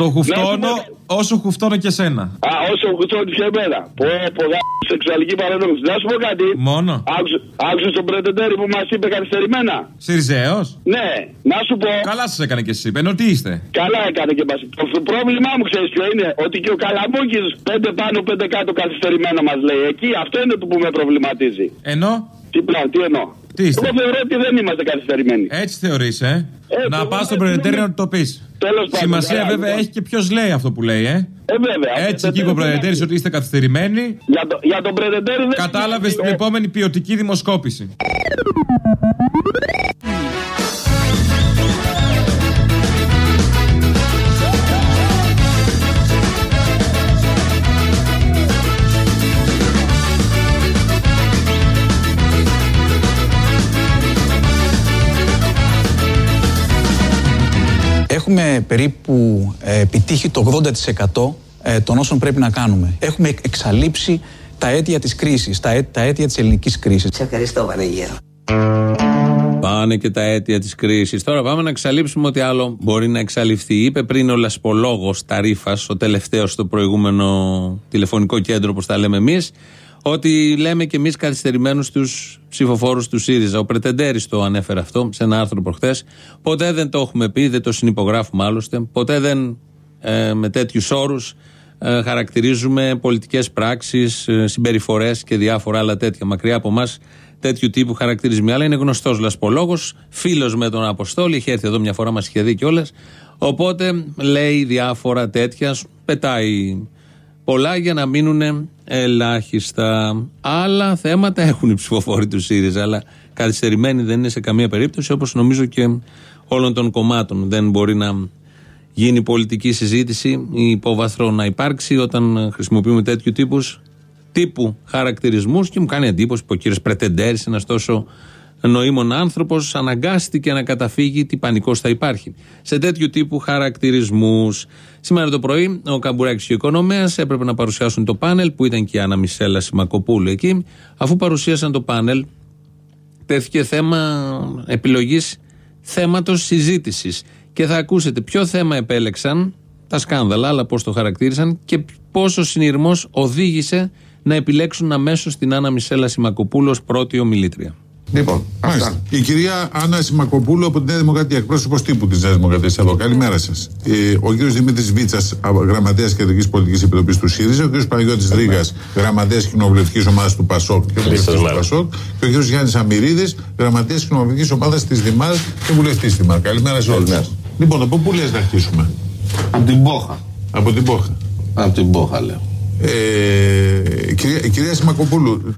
Το χουφτώνω όσο χουφτώνω και σένα. Α, όσο χουφτώνεις και εμένα. Πω, πω, γα... σεξουαλική παρενόχληση. Να σου πω κάτι. Μόνο. Άκουσε τον πρετεντέρη που μας είπε καθυστερημένα. Σιριζέος; Ναι, να σου πω. Καλά σας έκανε και εσύ. Μπαίνω τι είστε; Καλά έκανε και μας. Το, το πρόβλημά μου ξέρεις ποιο είναι; Ότι και ο Καλαμούκης πέντε πάνω, πέντε κάτω καθυστερημένα μας λέει. Εκεί αυτό είναι το που με προβληματίζει. Ενώ. Τι πλάνο, τι εννοώ; Τι είστε; Εγώ θεωρώ ότι δεν είμαστε καθυστερημένοι. Έτσι θεωρείς, ε; να εγώ πας στον δεν- προλετέριο να το πεις. Τέλος πάντων, Σημασία καλά, βέβαια λοιπόν. έχει και ποιος λέει αυτό που λέει, ε; Ε, βέβαια. Έτσι εκεί είπε ο προλετέριο ότι είστε καθυστερημένοι. Για, το, για τον πρετεντέρη δεν. Κατάλαβες την επόμενη ποιοτική δημοσκόπηση. Έχουμε περίπου ε, επιτύχει το 80% ε, των όσων πρέπει να κάνουμε. Έχουμε εκ- εξαλείψει τα αίτια της κρίσης, τα, αί- τα αίτια της ελληνικής κρίσης. Σε ευχαριστώ Βανεγέρο. Πάνε και τα αίτια της κρίσης. Τώρα πάμε να εξαλείψουμε ό,τι άλλο μπορεί να εξαλειφθεί. Είπε πριν ο Λασπολόγος Ταρίφας, ο τελευταίος στο προηγούμενο τηλεφωνικό κέντρο, όπως τα λέμε εμείς, ότι λέμε και εμείς καθυστερημένους τους ψηφοφόρους του ΣΥΡΙΖΑ. Ο Πρετεντέρης το ανέφερε αυτό σε ένα άρθρο προχθές. Ποτέ δεν το έχουμε πει, δεν το συνυπογράφουμε άλλωστε. Ποτέ δεν ε, με τέτοιους όρους ε, χαρακτηρίζουμε πολιτικές πράξεις, ε, συμπεριφορές και διάφορα άλλα τέτοια. Μακριά από εμάς τέτοιου τύπου χαρακτηρισμοί. Αλλά είναι γνωστός λασπολόγος, φίλος με τον Αποστόλη, είχε έρθει εδώ μια φορά, μας είχε δει κιόλας. Οπότε λέει διάφορα τέτοια, πετάει πολλά για να μείνουν ελάχιστα. Άλλα θέματα έχουν οι ψηφοφόροι του ΣΥΡΙΖΑ, αλλά καθυστερημένοι δεν είναι σε καμία περίπτωση, όπως νομίζω και όλων των κομμάτων. Δεν μπορεί να γίνει πολιτική συζήτηση ή υπόβαθρο να υπάρξει όταν χρησιμοποιούμε τέτοιου τύπους τύπου χαρακτηρισμούς και μου κάνει εντύπωση που ο κύριος Πρετεντέρης, ένα τόσο νοήμων άνθρωπος, αναγκάστηκε να καταφύγει τι πανικός θα υπάρχει. Σε τέτοιου τύπου χαρακτηρισμούς. Σήμερα το πρωί, ο Καμπουράκης και ο Οικονομέας έπρεπε να παρουσιάσουν το πάνελ που ήταν και η Άννα Μισέλα Σιμακοπούλου εκεί. Αφού παρουσίασαν το πάνελ, τέθηκε θέμα επιλογής θέματος συζήτησης. Και θα ακούσετε ποιο θέμα επέλεξαν, τα σκάνδαλα, αλλά πώς το χαρακτήρισαν και πόσο συνειρμός οδήγησε να επιλέξουν αμέσως την Άννα Μισέλα Σιμακοπούλου ως πρώτη ομιλήτρια. Λοιπόν, αυτά. Η κυρία Άννα Σιμακοπούλου από τη Νέα Δημοκρατία, εκπρόσωπος τύπου της Νέα Δημοκρατίας εδώ. Καλημέρα σας. Ε, ο κύριος Δημήτρης Βίτσας, γραμματέας Κεντρικής Πολιτικής Επιτροπής του ΣΥΡΙΖΑ. Ο κύριος Παναγιώτης Ρίγα, γραμματέας Κοινοβουλευτικής Ομάδας του ΠΑΣΟΚ και βουλευτής του ΠΑΣΟΚ. Και ο κύριος Γιάννης Αμυρίδης, γραμματέας Κοινοβουλευτικής Ομάδας της ΔΙΜΑΡ και βουλευτής τη ΔΙΜΑΡ. Καλημέρα σε όλους. Λοιπόν, από πού λες να αρχίσουμε; Από την Πόχα. Από την Πόχα. Από την Πόχα, λέω. Ε, κυρία, κυρία Σιμακοπούλου.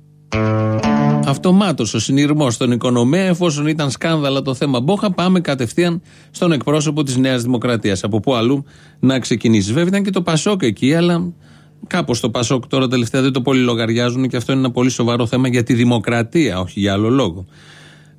Αυτομάτως ο συνειρμός στον οικονομέα, εφόσον ήταν σκάνδαλα το θέμα Μπόχα, πάμε κατευθείαν στον εκπρόσωπο της Νέας Δημοκρατίας. Από πού αλλού να ξεκινήσει. Βέβαια ήταν και το Πασόκ εκεί, αλλά κάπως το Πασόκ τώρα τελευταία δεν το πολύ λογαριάζουν και αυτό είναι ένα πολύ σοβαρό θέμα για τη δημοκρατία, όχι για άλλο λόγο.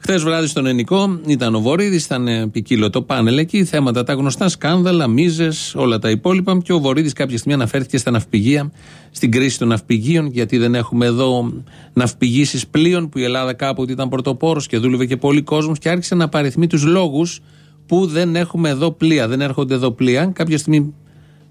Χθες βράδυ στον Ενικό ήταν ο Βορύδης, ήταν ποικίλο το πάνελ εκεί, θέματα τα γνωστά, σκάνδαλα, μίζες, όλα τα υπόλοιπα. Και ο Βορύδης κάποια στιγμή αναφέρθηκε στα ναυπηγεία, στην κρίση των ναυπηγείων, γιατί δεν έχουμε εδώ ναυπηγήσεις πλοίων, που η Ελλάδα κάποτε ήταν πρωτοπόρος και δούλευε και πολλοί κόσμος και άρχισε να παριθμεί τους λόγους που δεν έχουμε εδώ πλοία, δεν έρχονται εδώ πλοία. Κάποια στιγμή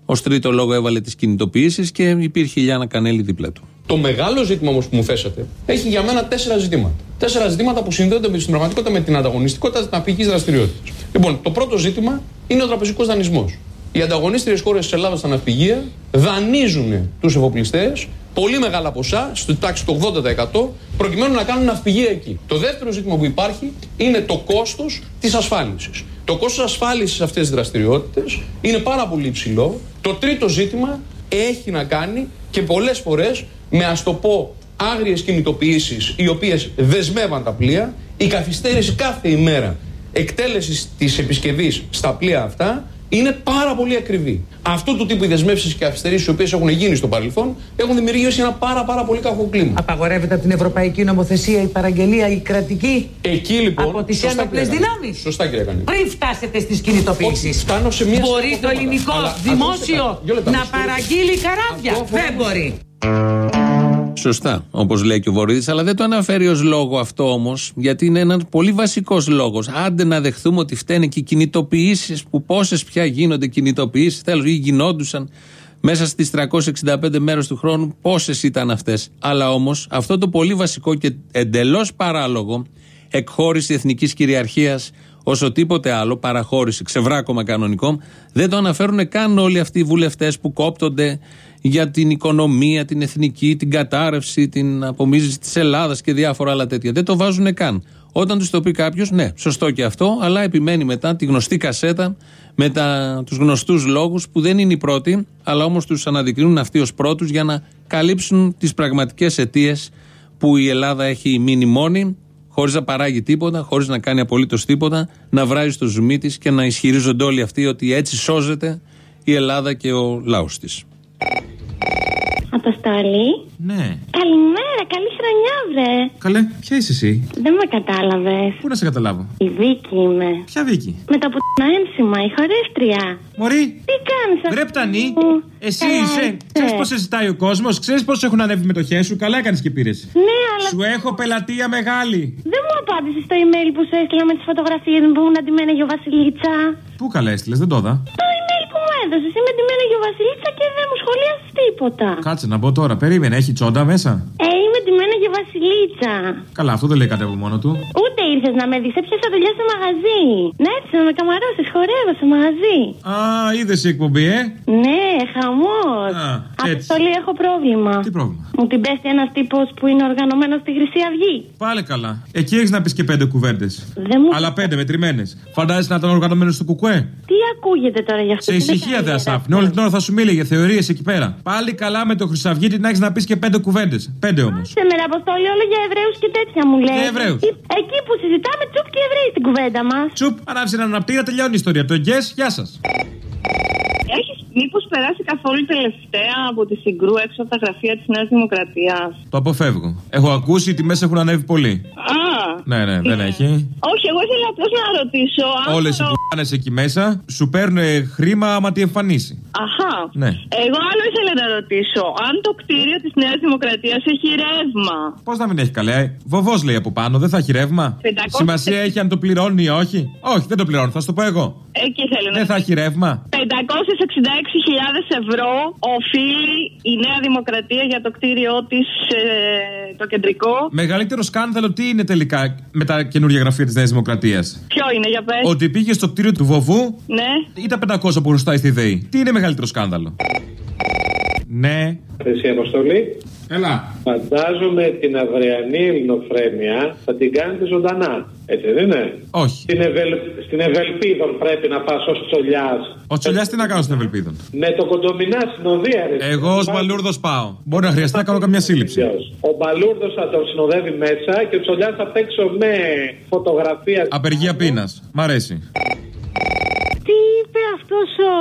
ως τρίτο λόγο έβαλε τις κινητοποιήσεις και υπήρχε η Λιάνα Κανέλη δίπλα του. Το μεγάλο ζήτημα όμως που μου θέσατε έχει για μένα τέσσερα ζητήματα. Τέσσερα ζητήματα που συνδέονται με την πραγματικότητα με την ανταγωνιστικότητα της ναυπηγική δραστηριότητας. Λοιπόν, το πρώτο ζήτημα είναι ο τραπεζικός δανεισμός. Οι ανταγωνίστριες χώρες της Ελλάδας στα ναυπηγεία δανείζουν τους εφοπλιστές πολύ μεγάλα ποσά, στο τάξη του 80%, προκειμένου να κάνουν ναυπηγεία εκεί. Το δεύτερο ζήτημα που υπάρχει είναι το κόστος της ασφάλισης. Το κόστος ασφάλισης σε αυτές τις δραστηριότητες είναι πάρα πολύ υψηλό. Το τρίτο ζήτημα έχει να κάνει και πολλές φορές με ας το πω άγριες κινητοποιήσεις οι οποίες δεσμεύαν τα πλοία, η καθυστέρηση κάθε ημέρα εκτέλεσης της επισκευής στα πλοία αυτά είναι πάρα πολύ ακριβή. Αυτού του τύπου οι δεσμεύσεις και καθυστερήσει οι οποίες έχουν γίνει στο παρελθόν έχουν δημιουργήσει ένα πάρα, πάρα πολύ κακό κλίμα. Απαγορεύεται από την Ευρωπαϊκή Νομοθεσία η παραγγελία, η κρατική; Εκεί λοιπόν. Από τις ένοπλες δυνάμεις; Σωστά, κύριε Κανή. Πριν φτάσετε στις κινητοποιήσει. Φτάνω σε μια Μπορεί το ελληνικό δημόσιο να παραγγείλει καράβια; Δεν μπορεί. Σωστά, όπως λέει και ο Βορύδης, αλλά δεν το αναφέρει ως λόγο αυτό όμως, γιατί είναι ένας πολύ βασικός λόγος. Άντε να δεχθούμε ότι φταίνε και οι κινητοποιήσεις, που πόσες πια γίνονται κινητοποιήσεις, τέλος ή γινόντουσαν μέσα στις 365 μέρες του χρόνου, πόσες ήταν αυτές. Αλλά όμως αυτό το πολύ βασικό και εντελώς παράλογο, εκχώρηση εθνικής κυριαρχίας όσο τίποτε άλλο, παραχώρηση, ξεβράκωμα κανονικό, δεν το αναφέρουν καν όλοι αυτοί οι βουλευτές που κόπτονται για την οικονομία, την εθνική, την κατάρρευση, την απομίζηση της Ελλάδας και διάφορα άλλα τέτοια. Δεν το βάζουν καν. Όταν τους το πει κάποιος, ναι, σωστό και αυτό, αλλά επιμένει μετά τη γνωστή κασέτα με τους γνωστούς λόγους που δεν είναι οι πρώτοι, αλλά όμως τους αναδεικνύουν αυτοί ως πρώτους για να καλύψουν τις πραγματικές αιτίες που η Ελλάδα έχει μείνει μόνη, χωρίς να παράγει τίποτα, χωρίς να κάνει απολύτως τίποτα, να βράζει στο ζουμί της και να ισχυρίζονται όλοι αυτοί ότι έτσι σώζεται η Ελλάδα και ο λαός της. Αποστολή. Ναι. Καλημέρα, καλή χρονιά, βρε. Καλέ, ποια είσαι εσύ; Δεν με κατάλαβες. Πού να σε καταλάβω; Η Βίκη είμαι. Ποια Βίκη; Με τα πουτίνα ένσημα, η χορεύτρια. Μωρή. Τι κάνεις αυτό. Βρε πτανή. Εσύ είσαι. Ξέρεις πώς σε ζητάει ο κόσμος, ξέρεις πώς έχουν ανέβει μετοχές σου; Καλά έκανες και πήρες. Ναι, αλλά. Σου έχω πελατεία μεγάλη. Δεν μου απάντησες στο email που σου έστειλα με τις φωτογραφίες μου που ήμουν αντιμένα για Βασιλίτσα. Πού καλά έστειλες, δεν το είδα. Το email που μου έδωσε. Είμαι αντιμένα για Βασιλίτσα και δεν μου σχολίασε τίποτα. Κάτσε να πω τώρα, περίμενε, έχει τσόντα μέσα; Ε, είμαι ντυμένη για Βασιλίτσα. Καλά, αυτό δεν λέει κάτι από μόνο του. Ούτε ήρθες να με δεις, έπιασα δουλειά στο μαγαζί. Να έρθεις να με καμαρώσεις, χορεύω στο μαγαζί. Α, είδες η εκπομπή, ε; Ναι, χαμός. Αποστολή έχω πρόβλημα. Τι πρόβλημα; Μου την πέφτει ένας τύπος που είναι οργανωμένος στη Χρυσή Αυγή. Πάλι καλά. Εκεί έχεις να πεις και πέντε κουβέντε. Μου... Αλλά πέντε μετρημένες. Φαντάζεσαι να ήταν οργανωμένος στο κουκουέ; Τι ακούγεται τώρα για αυτό; Σε ησυχία δεν άφηνε. Όλη την ώρα θα σου μίλησε θεωρίες εκεί πέρα. Πάλι καλά με το Χρυσαυγίτη να έχεις να πεις και πέντε κουβέντε. Πέντε όμως. Σε μέρα αποστόλη όλο για Εβραίους και τέτοια μου λέει. Για Εβραίους. Εκεί που συζητάμε τσουπ και Εβραίοι στην κουβέντα μας. Τσουπ, ανάψει έναν αναπτήρα, τελειώνει η ιστορία. Το εγγέ, γεια σας. Έχεις μήπως περάσει καθόλου τελευταία από τη Συγκρού έξω από τα γραφεία της Νέας Δημοκρατίας; Το αποφεύγω. Έχω ακούσει οι τιμές έχουν ανέβει πολύ. Α, Ναι, ναι, δεν έχει. όχι, εγώ ήθελα απλώς να ρωτήσω. αν Όλες οι το- που εκεί μέσα σου παίρνουν χρήμα άμα τη εμφανίσει. Αχά. Ναι. Εγώ άλλο ήθελα να ρωτήσω. Αν το κτίριο της Νέας Δημοκρατίας έχει ρεύμα; Πώς να μην έχει καλέ. Βοβός λέει από πάνω, δεν θα έχει ρεύμα. 500 Σημασία έχει αν το πληρώνει ή όχι. Όχι, δεν το πληρώνει, θα σου το πω εγώ. Εκεί θέλω να Δεν θα έχει ρεύμα. 566.000 ευρώ οφείλει η Νέα Δημοκρατία για το κτίριό της το κεντρικό. Μεγαλύτερο σκάνδαλο τι είναι τελικά; Με τα καινούργια γραφεία της Νέας Δημοκρατίας. Ποιο είναι, για πες. Ότι πήγε στο κτίριο του Βοβού Ναι. ή τα 500 που χρωστάει στη ΔΕΗ. Τι είναι μεγαλύτερο σκάνδαλο; Ναι. Εσύ Αποστολή. Έλα. Φαντάζομαι την αυριανή ελληνοφρένεια θα την κάνετε ζωντανά. Έτσι δεν είναι; Όχι. Στην, Ευελ... στην Ευελπίδων πρέπει να πας ως τσολιάς. Ο Τσολιάς τι να κάνω στην Ευελπίδων; Με το κοντομινά συνοδεία. ρε. Εγώ ως Μπαλούρδος πάω. Μπορεί να χρειαστεί να κάνω καμιά σύλληψη. Ο Μπαλούρδος θα τον συνοδεύει μέσα και ο Τσολιάς απ' έξω με φωτογραφία. Απεργία πείνας. Μ' αρέσει. Τι είπε αυτός ο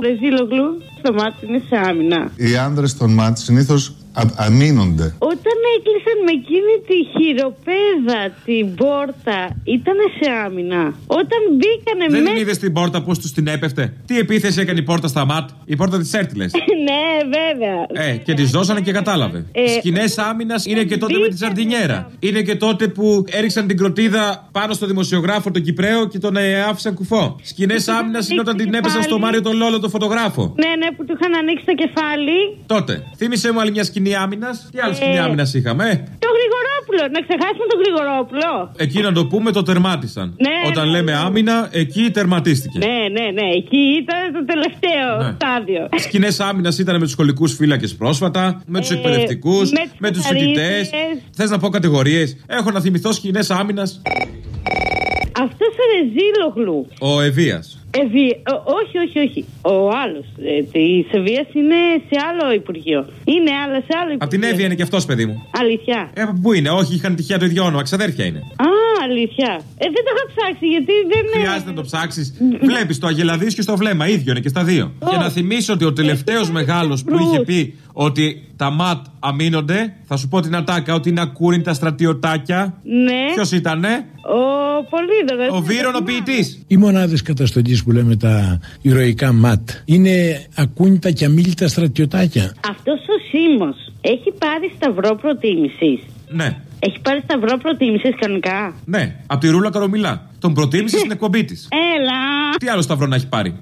Βρεζίλογλου στο μάτι είναι σε άμυνα. Οι άντρε των ΜΑΤ συνήθως αμήνονται. Όταν έκλεισαν με εκείνη τη χειροπέδα την πόρτα, ήταν σε άμυνα. Όταν μπήκανε Δεν μέσα. είδες την πόρτα πώ τους την έπεφτε; Τι επίθεση έκανε η πόρτα στα ματ; Η πόρτα της Έρτιλε. ναι, βέβαια. Ε, και τη δώσανε και κατάλαβε. Ε, Σκηνές άμυνας είναι και τότε με τη Ζαρντινιέρα. Είναι και τότε που έριξαν την κροτίδα πάνω στο δημοσιογράφο τον Κυπρέο και τον ε, άφησαν κουφό. Σκηνές άμυνας είναι όταν την έπεσαν στο Μάριο τον Λόλο τον φωτογράφο. Ναι, ναι, που του είχαν ανοίξει το κεφάλι. Τότε. Θύμησε μου άλλη μια σκηνή άμυνας. Τι άλλη Ε, σκηνή άμυνας είχαμε. ε; Το Γρηγορόπουλο. Να ξεχάσουμε τον Γρηγορόπουλο. Εκεί να το πούμε το τερμάτισαν. Ναι, Όταν ναι, λέμε ναι. άμυνα, εκεί τερματίστηκε. Ναι, ναι, ναι. Εκεί ήταν το τελευταίο Ναι. στάδιο. Σκηνές άμυνας ήταν με τους σχολικούς φύλακες πρόσφατα, με τους Ε, εκπαιδευτικούς, με τους με τους καθαρίστες. φοιτητές. Θες να πω κατηγορίες; Έχω να θυμηθώ σκηνές άμυνας. Αυτός ο Ρεζίλογλου. Ο Ευεία. Ευη... ο- όχι, όχι, όχι. Ο άλλος. Ε, της Ευεία είναι σε άλλο Υπουργείο. Είναι άλλο σε άλλο Απ' Υπουργείο. την Εύη είναι και αυτός, παιδί μου. Αλήθεια. Ε, πού είναι, όχι, είχαν τυχαία το ίδιο όνομα, ξαδέρφια είναι. Α, αλήθεια. Ε, δεν το είχα ψάξει γιατί δεν. Χρειάζεται να το ψάξεις. Βλέπεις το Αγελαδί και στο βλέμμα, ίδιο είναι και στα δύο. Και να θυμίσω ότι ο τελευταίος μεγάλος που είχε πει ότι τα ματ αμήνονται, θα σου πω την ατάκα ότι είναι ακούριν τα στρατιωτάκια. Ναι. Ποιος ήτανε, Ο Πολύδωρο. ο Βύρον ο ποιητής. Οι μονάδες καταστολής που λέμε τα ηρωικά ΜΑΤ είναι ακούνητα και αμήλυτα στρατιωτάκια. Αυτός ο Σίμω έχει πάρει σταυρό προτίμησης; Ναι, Έχει πάρει σταυρό προτίμησης κανονικά; ναι, από τη Ρούλα Καρομιλά. Τον προτίμησε στην εκπομπή της. Έλα. Τι άλλο σταυρό να έχει πάρει;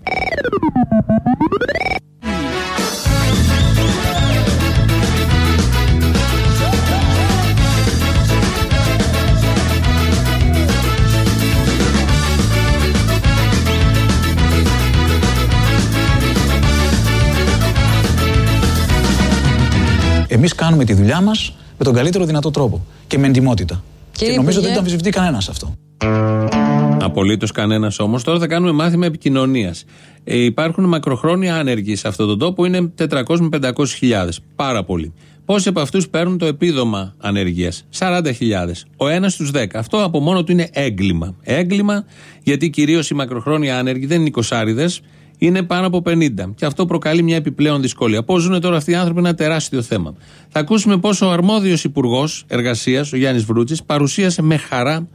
Εμείς κάνουμε τη δουλειά μας με τον καλύτερο δυνατό τρόπο και με εντυμότητα. Κύριε και νομίζω Υπουργέ. δεν το αμφισβητεί κανένας αυτό. Απολύτως κανένας όμως. Τώρα θα κάνουμε μάθημα επικοινωνίας. Ε, υπάρχουν μακροχρόνια άνεργοι σε αυτόν τον τόπο, είναι 400 με 500 χιλιάδες. Πάρα πολλοί. Πόσοι από αυτούς παίρνουν το επίδομα ανεργίας, 40.000. Ο ένας στους 10. Αυτό από μόνο του είναι έγκλημα. Έγκλημα γιατί κυρίως οι μακροχρόνια άνεργοι δεν είναι οικοσάριδε, είναι πάνω από 50. Και αυτό προκαλεί μια επιπλέον δυσκολία. Πώς ζουν τώρα αυτοί οι άνθρωποι είναι ένα τεράστιο θέμα. Θα ακούσουμε πόσο ο αρμόδιος Υπουργός Εργασίας, ο Γιάννης Βρούτση, παρουσίασε με χαρά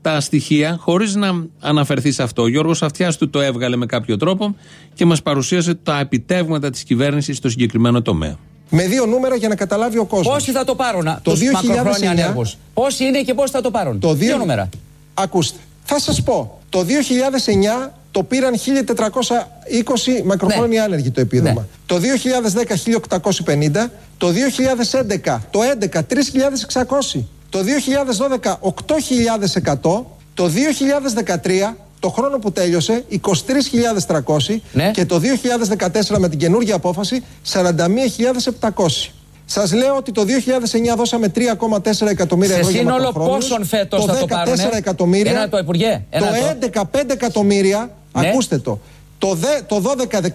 τα στοιχεία χωρίς να αναφερθεί σε αυτό. Ο Γιώργος Αυτιάστου το έβγαλε με κάποιο τρόπο και μας παρουσίασε τα επιτεύγματα της κυβέρνησης στο συγκεκριμένο τομέα. Με δύο νούμερα για να καταλάβει ο κόσμος. Πόσοι θα το πάρουν Το τους μακροχρόνια 2009 ανέργους. Πόσοι είναι και πόσοι θα το πάρουν. Το δύο δύο- νούμερα. Ακούστε. Θα σας πω. Το 2009 το πήραν 1.420 μακροχρόνια Ναι. άνεργοι το επίδομα. Το 2010 1.850. Το 2011 το 11 3.600. Το 2012 8.100. Το 2013 το χρόνο που τέλειωσε 23.300 Ναι. και το 2014 με την καινούργια απόφαση 41.700. Σας λέω ότι το 2009 δώσαμε 3,4 εκατομμύρια Σε ευρώ για σύνολο μακροχρόνιους. πόσων φέτος το θα το 14 πάρουνε; εκατομμύρια. Ένα το, Υπουργέ, ένα το το. 11 5 εκατομμύρια. Ναι. Ακούστε το. Το Το, δε, το 12 19,5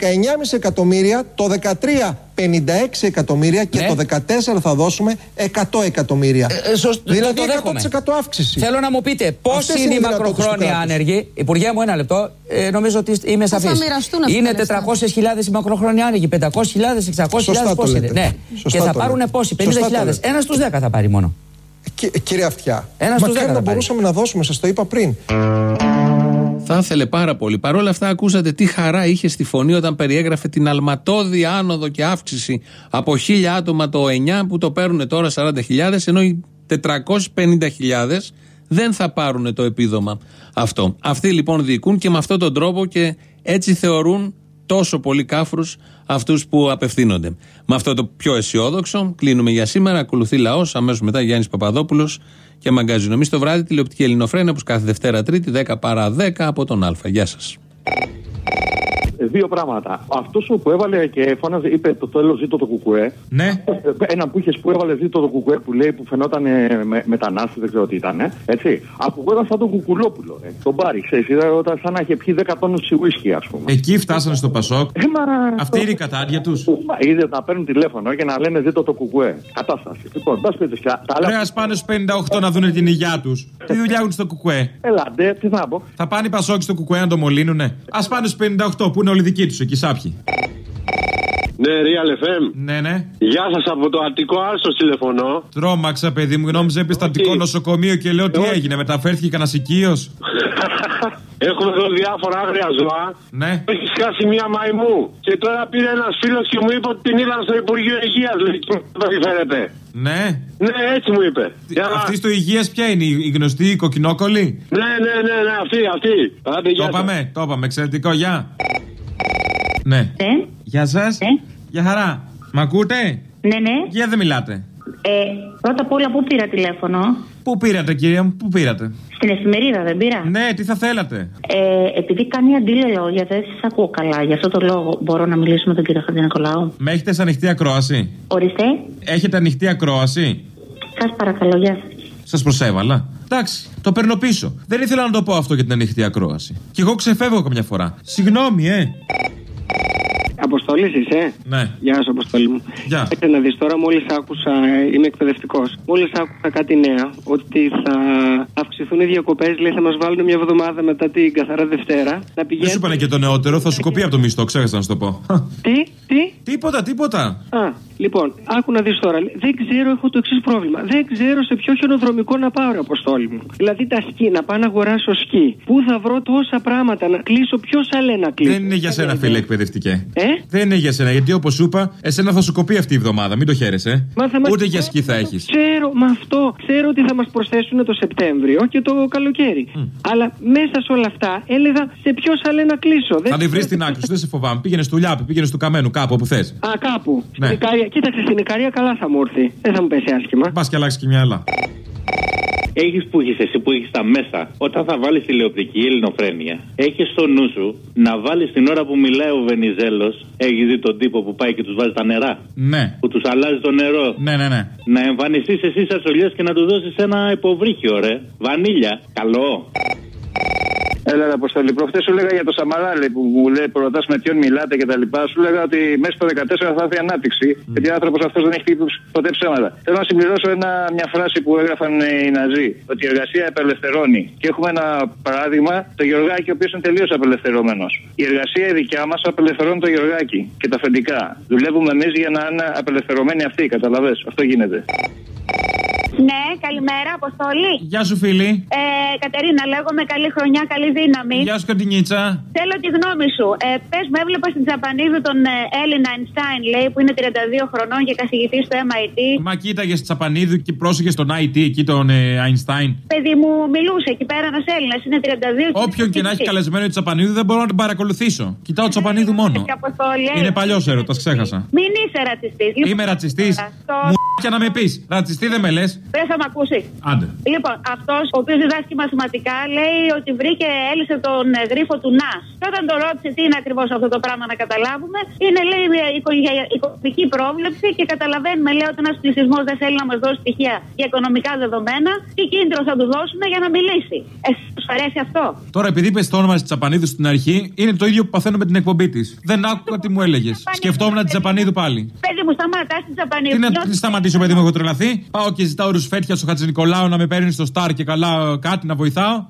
εκατομμύρια, το 13 56 εκατομμύρια και Ναι. το 14 θα δώσουμε 100 εκατομμύρια. Ε, σωστό, δηλαδή το δέχομαι. 100% αύξηση. Θέλω να μου πείτε πόσοι Αυτές είναι οι οι δυνατότητες του μακροχρόνια κράτους. άνεργοι; Υπουργέ μου, ένα λεπτό. Ε, νομίζω ότι είμαι θα σαφής. μοιραστούν αυτά Είναι τα λεφτά. 400.000 οι μακροχρόνια άνεργοι, 500.000, 600.000 Σωστά το πόσοι είναι; λέτε. Ναι. Σωστά και θα το πάρουν λέτε. πόσοι, Σωστά το 50.000. λέτε. Ένας στους 10 θα πάρει μόνο. Κι- κύριε Αυτιά, Ένας στους μακάρι δέκα να θα πάρει. μπορούσαμε να δώσουμε, σας το είπα πριν. Θα ήθελε πάρα πολύ. Παρ' όλα αυτά, ακούσατε τι χαρά είχε στη φωνή όταν περιέγραφε την αλματώδη άνοδο και αύξηση από χίλια άτομα το 9 που το παίρνουν τώρα 40.000, ενώ οι 450.000 δεν θα πάρουν το επίδομα αυτό. Αυτοί λοιπόν διοικούν και με αυτόν τον τρόπο και έτσι θεωρούν τόσο πολύ κάφρους αυτούς που απευθύνονται. Με αυτό το πιο αισιόδοξο, κλείνουμε για σήμερα. Ακολουθεί λαός, αμέσως μετά Γιάννης Παπαδόπουλος και μαγκαζίνο. Εμεί το βράδυ τηλεοπτική Ελληνοφρένια, όπως κάθε Δευτέρα Τρίτη, 10 παρά 10 από τον Α. Γεια σας. Δύο πράγματα. Αυτός που έβαλε και φώναζε, είπε το τέλο ζήτω το κουκουέ. Ναι. Ένα που είχες που έβαλε ζήτω το κουκουέ που λέει που φαινόταν ε, με, μετανάστη, δεν ξέρω τι ήταν. Ε, έτσι. Ακουγόταν σαν τον κουκουλόπουλο. Ε. Τον πάρει, ξέρεις. Ήταν όταν σαν να είχε πιει 10 τόνους ουίσκι, ας πούμε. Εκεί φτάσανε στο Πασόκ. Ε, μα... Αυτή είναι η κατάρια τους. Μα είδε να παίρνουν τηλέφωνο και να λένε ζήτω το κουκουέ. Κατάσταση. Λοιπόν, μπα πει τα άλλα. Ρε, ας πάνε στους 58 να δουν την υγειά τους. Τι δουλειά έχουν στο κουκουέ; Έλα, ντε, τι να πω. Θα πάνε οι Πασόκοι στο κουκουέ να το μολύνουνε; Α πάνε στους 58 που είναι όλοι δικοί τους εκεί σάπιοι. Ναι, Real FM. Ναι, ναι. Γεια σας από το Αττικό Άρσο τηλεφωνώ. Τρόμαξα, παιδί μου, νόμιζα επιστατικό νοσοκομείο και λέω τι έγινε, μεταφέρθηκε κανένας οικείος; Έχουμε εδώ διάφορα άγρια ζώα. Ναι. Έχει σκάσει μία μαϊμού. Και τώρα πήρε ένας φίλος και μου είπε ότι την είδαν στο Υπουργείο Υγείας. Λέει, και μου το φέρετε. Ναι. Ναι, έτσι μου είπε. Για να- Αυτή στο υγείας ποια είναι, η η γνωστή η κοκκινόκολλη; Ναι, ναι, ναι, ναι, αυτή, αυτή. Άντε, Το γεια σας. είπαμε, το είπαμε, εξαιρετικό, γεια. Ναι. Γεια σας. Γεια χαρά. Μ' ακούτε; Ναι, ναι. Για δεν μιλάτε. Ε, πρώτα απ' όλα, πού πήρα τηλέφωνο; Πού πήρατε, κυρία μου, πού πήρατε; Στην εφημερίδα, δεν πήρα. Ναι, τι θα θέλατε; Ε, επειδή κάνει αντίλε λόγια, δεν σας ακούω καλά. Γι' αυτό το λόγο μπορώ να μιλήσω με τον κύριο Χατζηνικολάου. Με έχετε σε ανοιχτή ακρόαση; Ορίστε, Έχετε ανοιχτή ακρόαση; σας παρακαλώ, γεια σας. Σας προσέβαλα. Εντάξει, το παίρνω πίσω. Δεν ήθελα να το πω αυτό για την ανοιχτή ακρόαση. Κι εγώ ξεφεύγω καμιά φορά. Συγγνώμη, ε. you Αποστολής είσαι. Ναι. Γεια σου, Αποστολή μου. Γεια. Κοίταξε να δεις τώρα, μόλις άκουσα, ε, είμαι εκπαιδευτικός. Μόλις άκουσα κάτι νέα, ότι θα αυξηθούν οι διακοπές, λέει θα μας βάλουν μια εβδομάδα μετά την καθαρά Δευτέρα. Να Δεν πηγαίνουν. σου είπανε και το νεότερο, θα σου κοπεί από το μισθό, ξέχασα να σου το πω. Τι, τι; Τίποτα, τίποτα. Α, λοιπόν, άκου να δεις τώρα. Δεν ξέρω, έχω το εξής πρόβλημα. Δεν ξέρω σε ποιο χιονοδρομικό να πάω, ρε Αποστόλη μου. Δηλαδή τα σκι, να πάω να αγοράσω σκι. Πού θα βρω τόσα πράγματα να κλείσω, ποιος θα λέει να κλείσω; Δεν είναι για σένα, φίλε εκπαιδευτικέ. Ε; Δεν είναι για σένα, γιατί όπως σου είπα, εσένα θα σου κοπεί αυτή η εβδομάδα, μην το χαίρεσαι. ε. Μα θα μας- Ούτε για σκι θα έχεις. Ξέρω, με αυτό. Ξέρω ότι θα μας προσθέσουν το Σεπτέμβριο και το καλοκαίρι. Αλλά μέσα σε όλα αυτά έλεγα σε ποιο θα λέει να κλείσω. Θα Δεν τη βρεις την άκρη σου, δεν σε φοβάμαι. Πήγαινε στο Λιάπη, πήγαινε στο Καμένου, κάπου όπου θες. Α, κάπου. Ναι. Στην Ικαρία. Κοίταξε, στην Ικαρία καλά θα μου έρθει. Δεν θα μου πέσει άσχημα. Πας και αλλάξεις και μια άλλα. Έχεις που έχεις εσύ που έχεις τα μέσα. Όταν θα βάλεις τηλεοπτική ελληνοφρένεια, έχεις στο νου σου να βάλεις την ώρα που μιλάει ο Βενιζέλος. Έχεις δει τον τύπο που πάει και τους βάζει τα νερά. Ναι. Που τους αλλάζει το νερό. Ναι, ναι, ναι. Να εμφανιστείς εσύ σαν σολιό και να του δώσεις ένα υποβρύχιο, ρε. Βανίλια. Καλό. Έλα, ρε Αποστολή. Προχθές σου λέγα για το Σαμαρά λέει, που μου λέει προτάσει με ποιον μιλάτε και τα λοιπά. Σου λέγα ότι μέσα στο 14 θα έρθει η ανάπτυξη. Γιατί ο άνθρωπος αυτός δεν έχει πει ποτέ ψέματα. Θέλω να συμπληρώσω ένα, μια φράση που έγραφαν ε, οι Ναζί. Ότι η εργασία απελευθερώνει. Και έχουμε ένα παράδειγμα, το Γεωργάκη, ο οποίος είναι τελείως απελευθερωμένος. Η εργασία η δικιά μας απελευθερώνει το Γεωργάκη και τα αφεντικά. Δουλεύουμε εμείς για να είναι απελευθερωμένοι αυτοί, καταλαβέ. Αυτό γίνεται. Ναι, καλημέρα, Αποστόλη. Γεια σου, φίλη. Ε, Κατερίνα, λέγομαι καλή χρονιά, καλή δύναμη. Γεια σου, Καντινίτσα. Θέλω τη γνώμη σου. Ε, Πες μου, έβλεπα στην Τσαπανίδου τον ε, Έλληνα Einstein, λέει, που είναι 32 χρονών και καθηγητής στο MIT. Μα κοίταγες Τσαπανίδου και πρόσεχες στον IT εκεί τον ε, Einstein. Παιδί μου μιλούσε εκεί πέρα ένας Έλληνας, είναι 32. Όποιον και να έχει καλεσμένο η Τσαπανίδου δεν μπορώ να την παρακολουθήσω. Κοιτάω Τσαπανίδου μόνο. Και Αποστόλη, Είναι παλιός έρωτας, ξέχασα. Μην είσαι ρατσιστής. Είμαι ρατσιστής. Το... Μου Και να με πεις, ρατσιστή δεν με λες. Δεν θα με ακούσει. Άντε. Λοιπόν, αυτός ο οποίος διδάσκει μαθηματικά λέει ότι βρήκε, έλυσε τον ε, γρίφο του ΝΑΣ. Και όταν το ρώτησε τι είναι ακριβώς αυτό το πράγμα να καταλάβουμε, είναι λέει μια οικογε- οικονομική πρόβλεψη και καταλαβαίνουμε λέει ότι ένας πληθυσμός δεν θέλει να μας δώσει στοιχεία για οικονομικά δεδομένα, τι κίνητρο θα του δώσουμε για να μιλήσει. Εσύ σου αρέσει αυτό; Τώρα, επειδή είπες το όνομα της Τσαπανίδου στην αρχή, είναι το ίδιο που παθαίνω με την εκπομπή της. Δεν άκουγα τι μου έλεγες. Σκεφτόμουν τη Τσαπανίδου πάλι. Παιδί μου, σταματά την Τζαπανίδου. Τι να Νιώθεις- τι σταματήσω, παιδί μου, έχω τρελαθεί. Πάω και ζητάω ρουσφέτια στο Χατζη Νικολάου να με παίρνει στο Σταρ και καλά ε, κάτι να βοηθάω.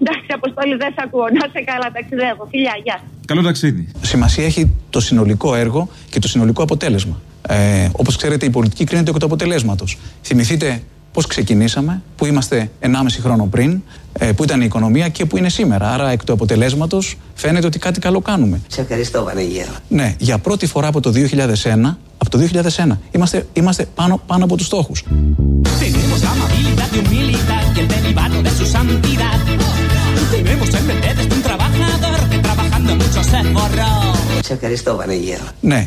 Εντάξει, Αποστόλη, δεν σε ακούω. Να σε καλά, ταξιδεύω. Φιλιά, γεια. Καλό ταξίδι. Σημασία έχει το συνολικό έργο και το συνολικό αποτέλεσμα. Ε, Όπως ξέρετε, η πολιτική κρίνεται εκ του αποτελέσματος. Θυμηθείτε πώς ξεκινήσαμε, που είμαστε 1,5 χρόνο πριν, ε, που ήταν η οικονομία και που είναι σήμερα. Άρα, εκ του αποτελέσματος φαίνεται ότι κάτι καλό κάνουμε. Σε ευχαριστώ, Βανεγέρο. Ναι, για πρώτη φορά από το 2001, από το 2001 είμαστε, είμαστε πάνω, πάνω από τους στόχους. Tenemos la amabilidad de humildad y el derivato de su santidad. Tenemos en mente desde un trabajador que trabajando mucho se forró. Σε ευχαριστώ, Βανεγέρο. Ναι,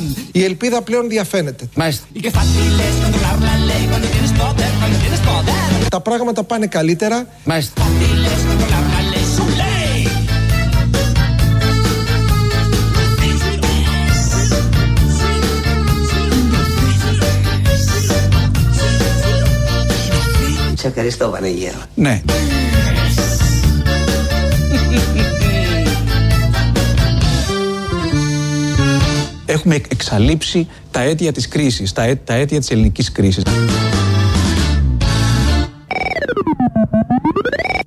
Η ελπίδα πλέον διαφαίνεται. Μάλιστα. Τα πράγματα πάνε καλύτερα. Μάλιστα. Σε ευχαριστώ, Πανεγέρο. Ναι. Έχουμε εκ- εξαλείψει τα αίτια της κρίσης, τα, αί- τα αίτια της ελληνικής κρίσης.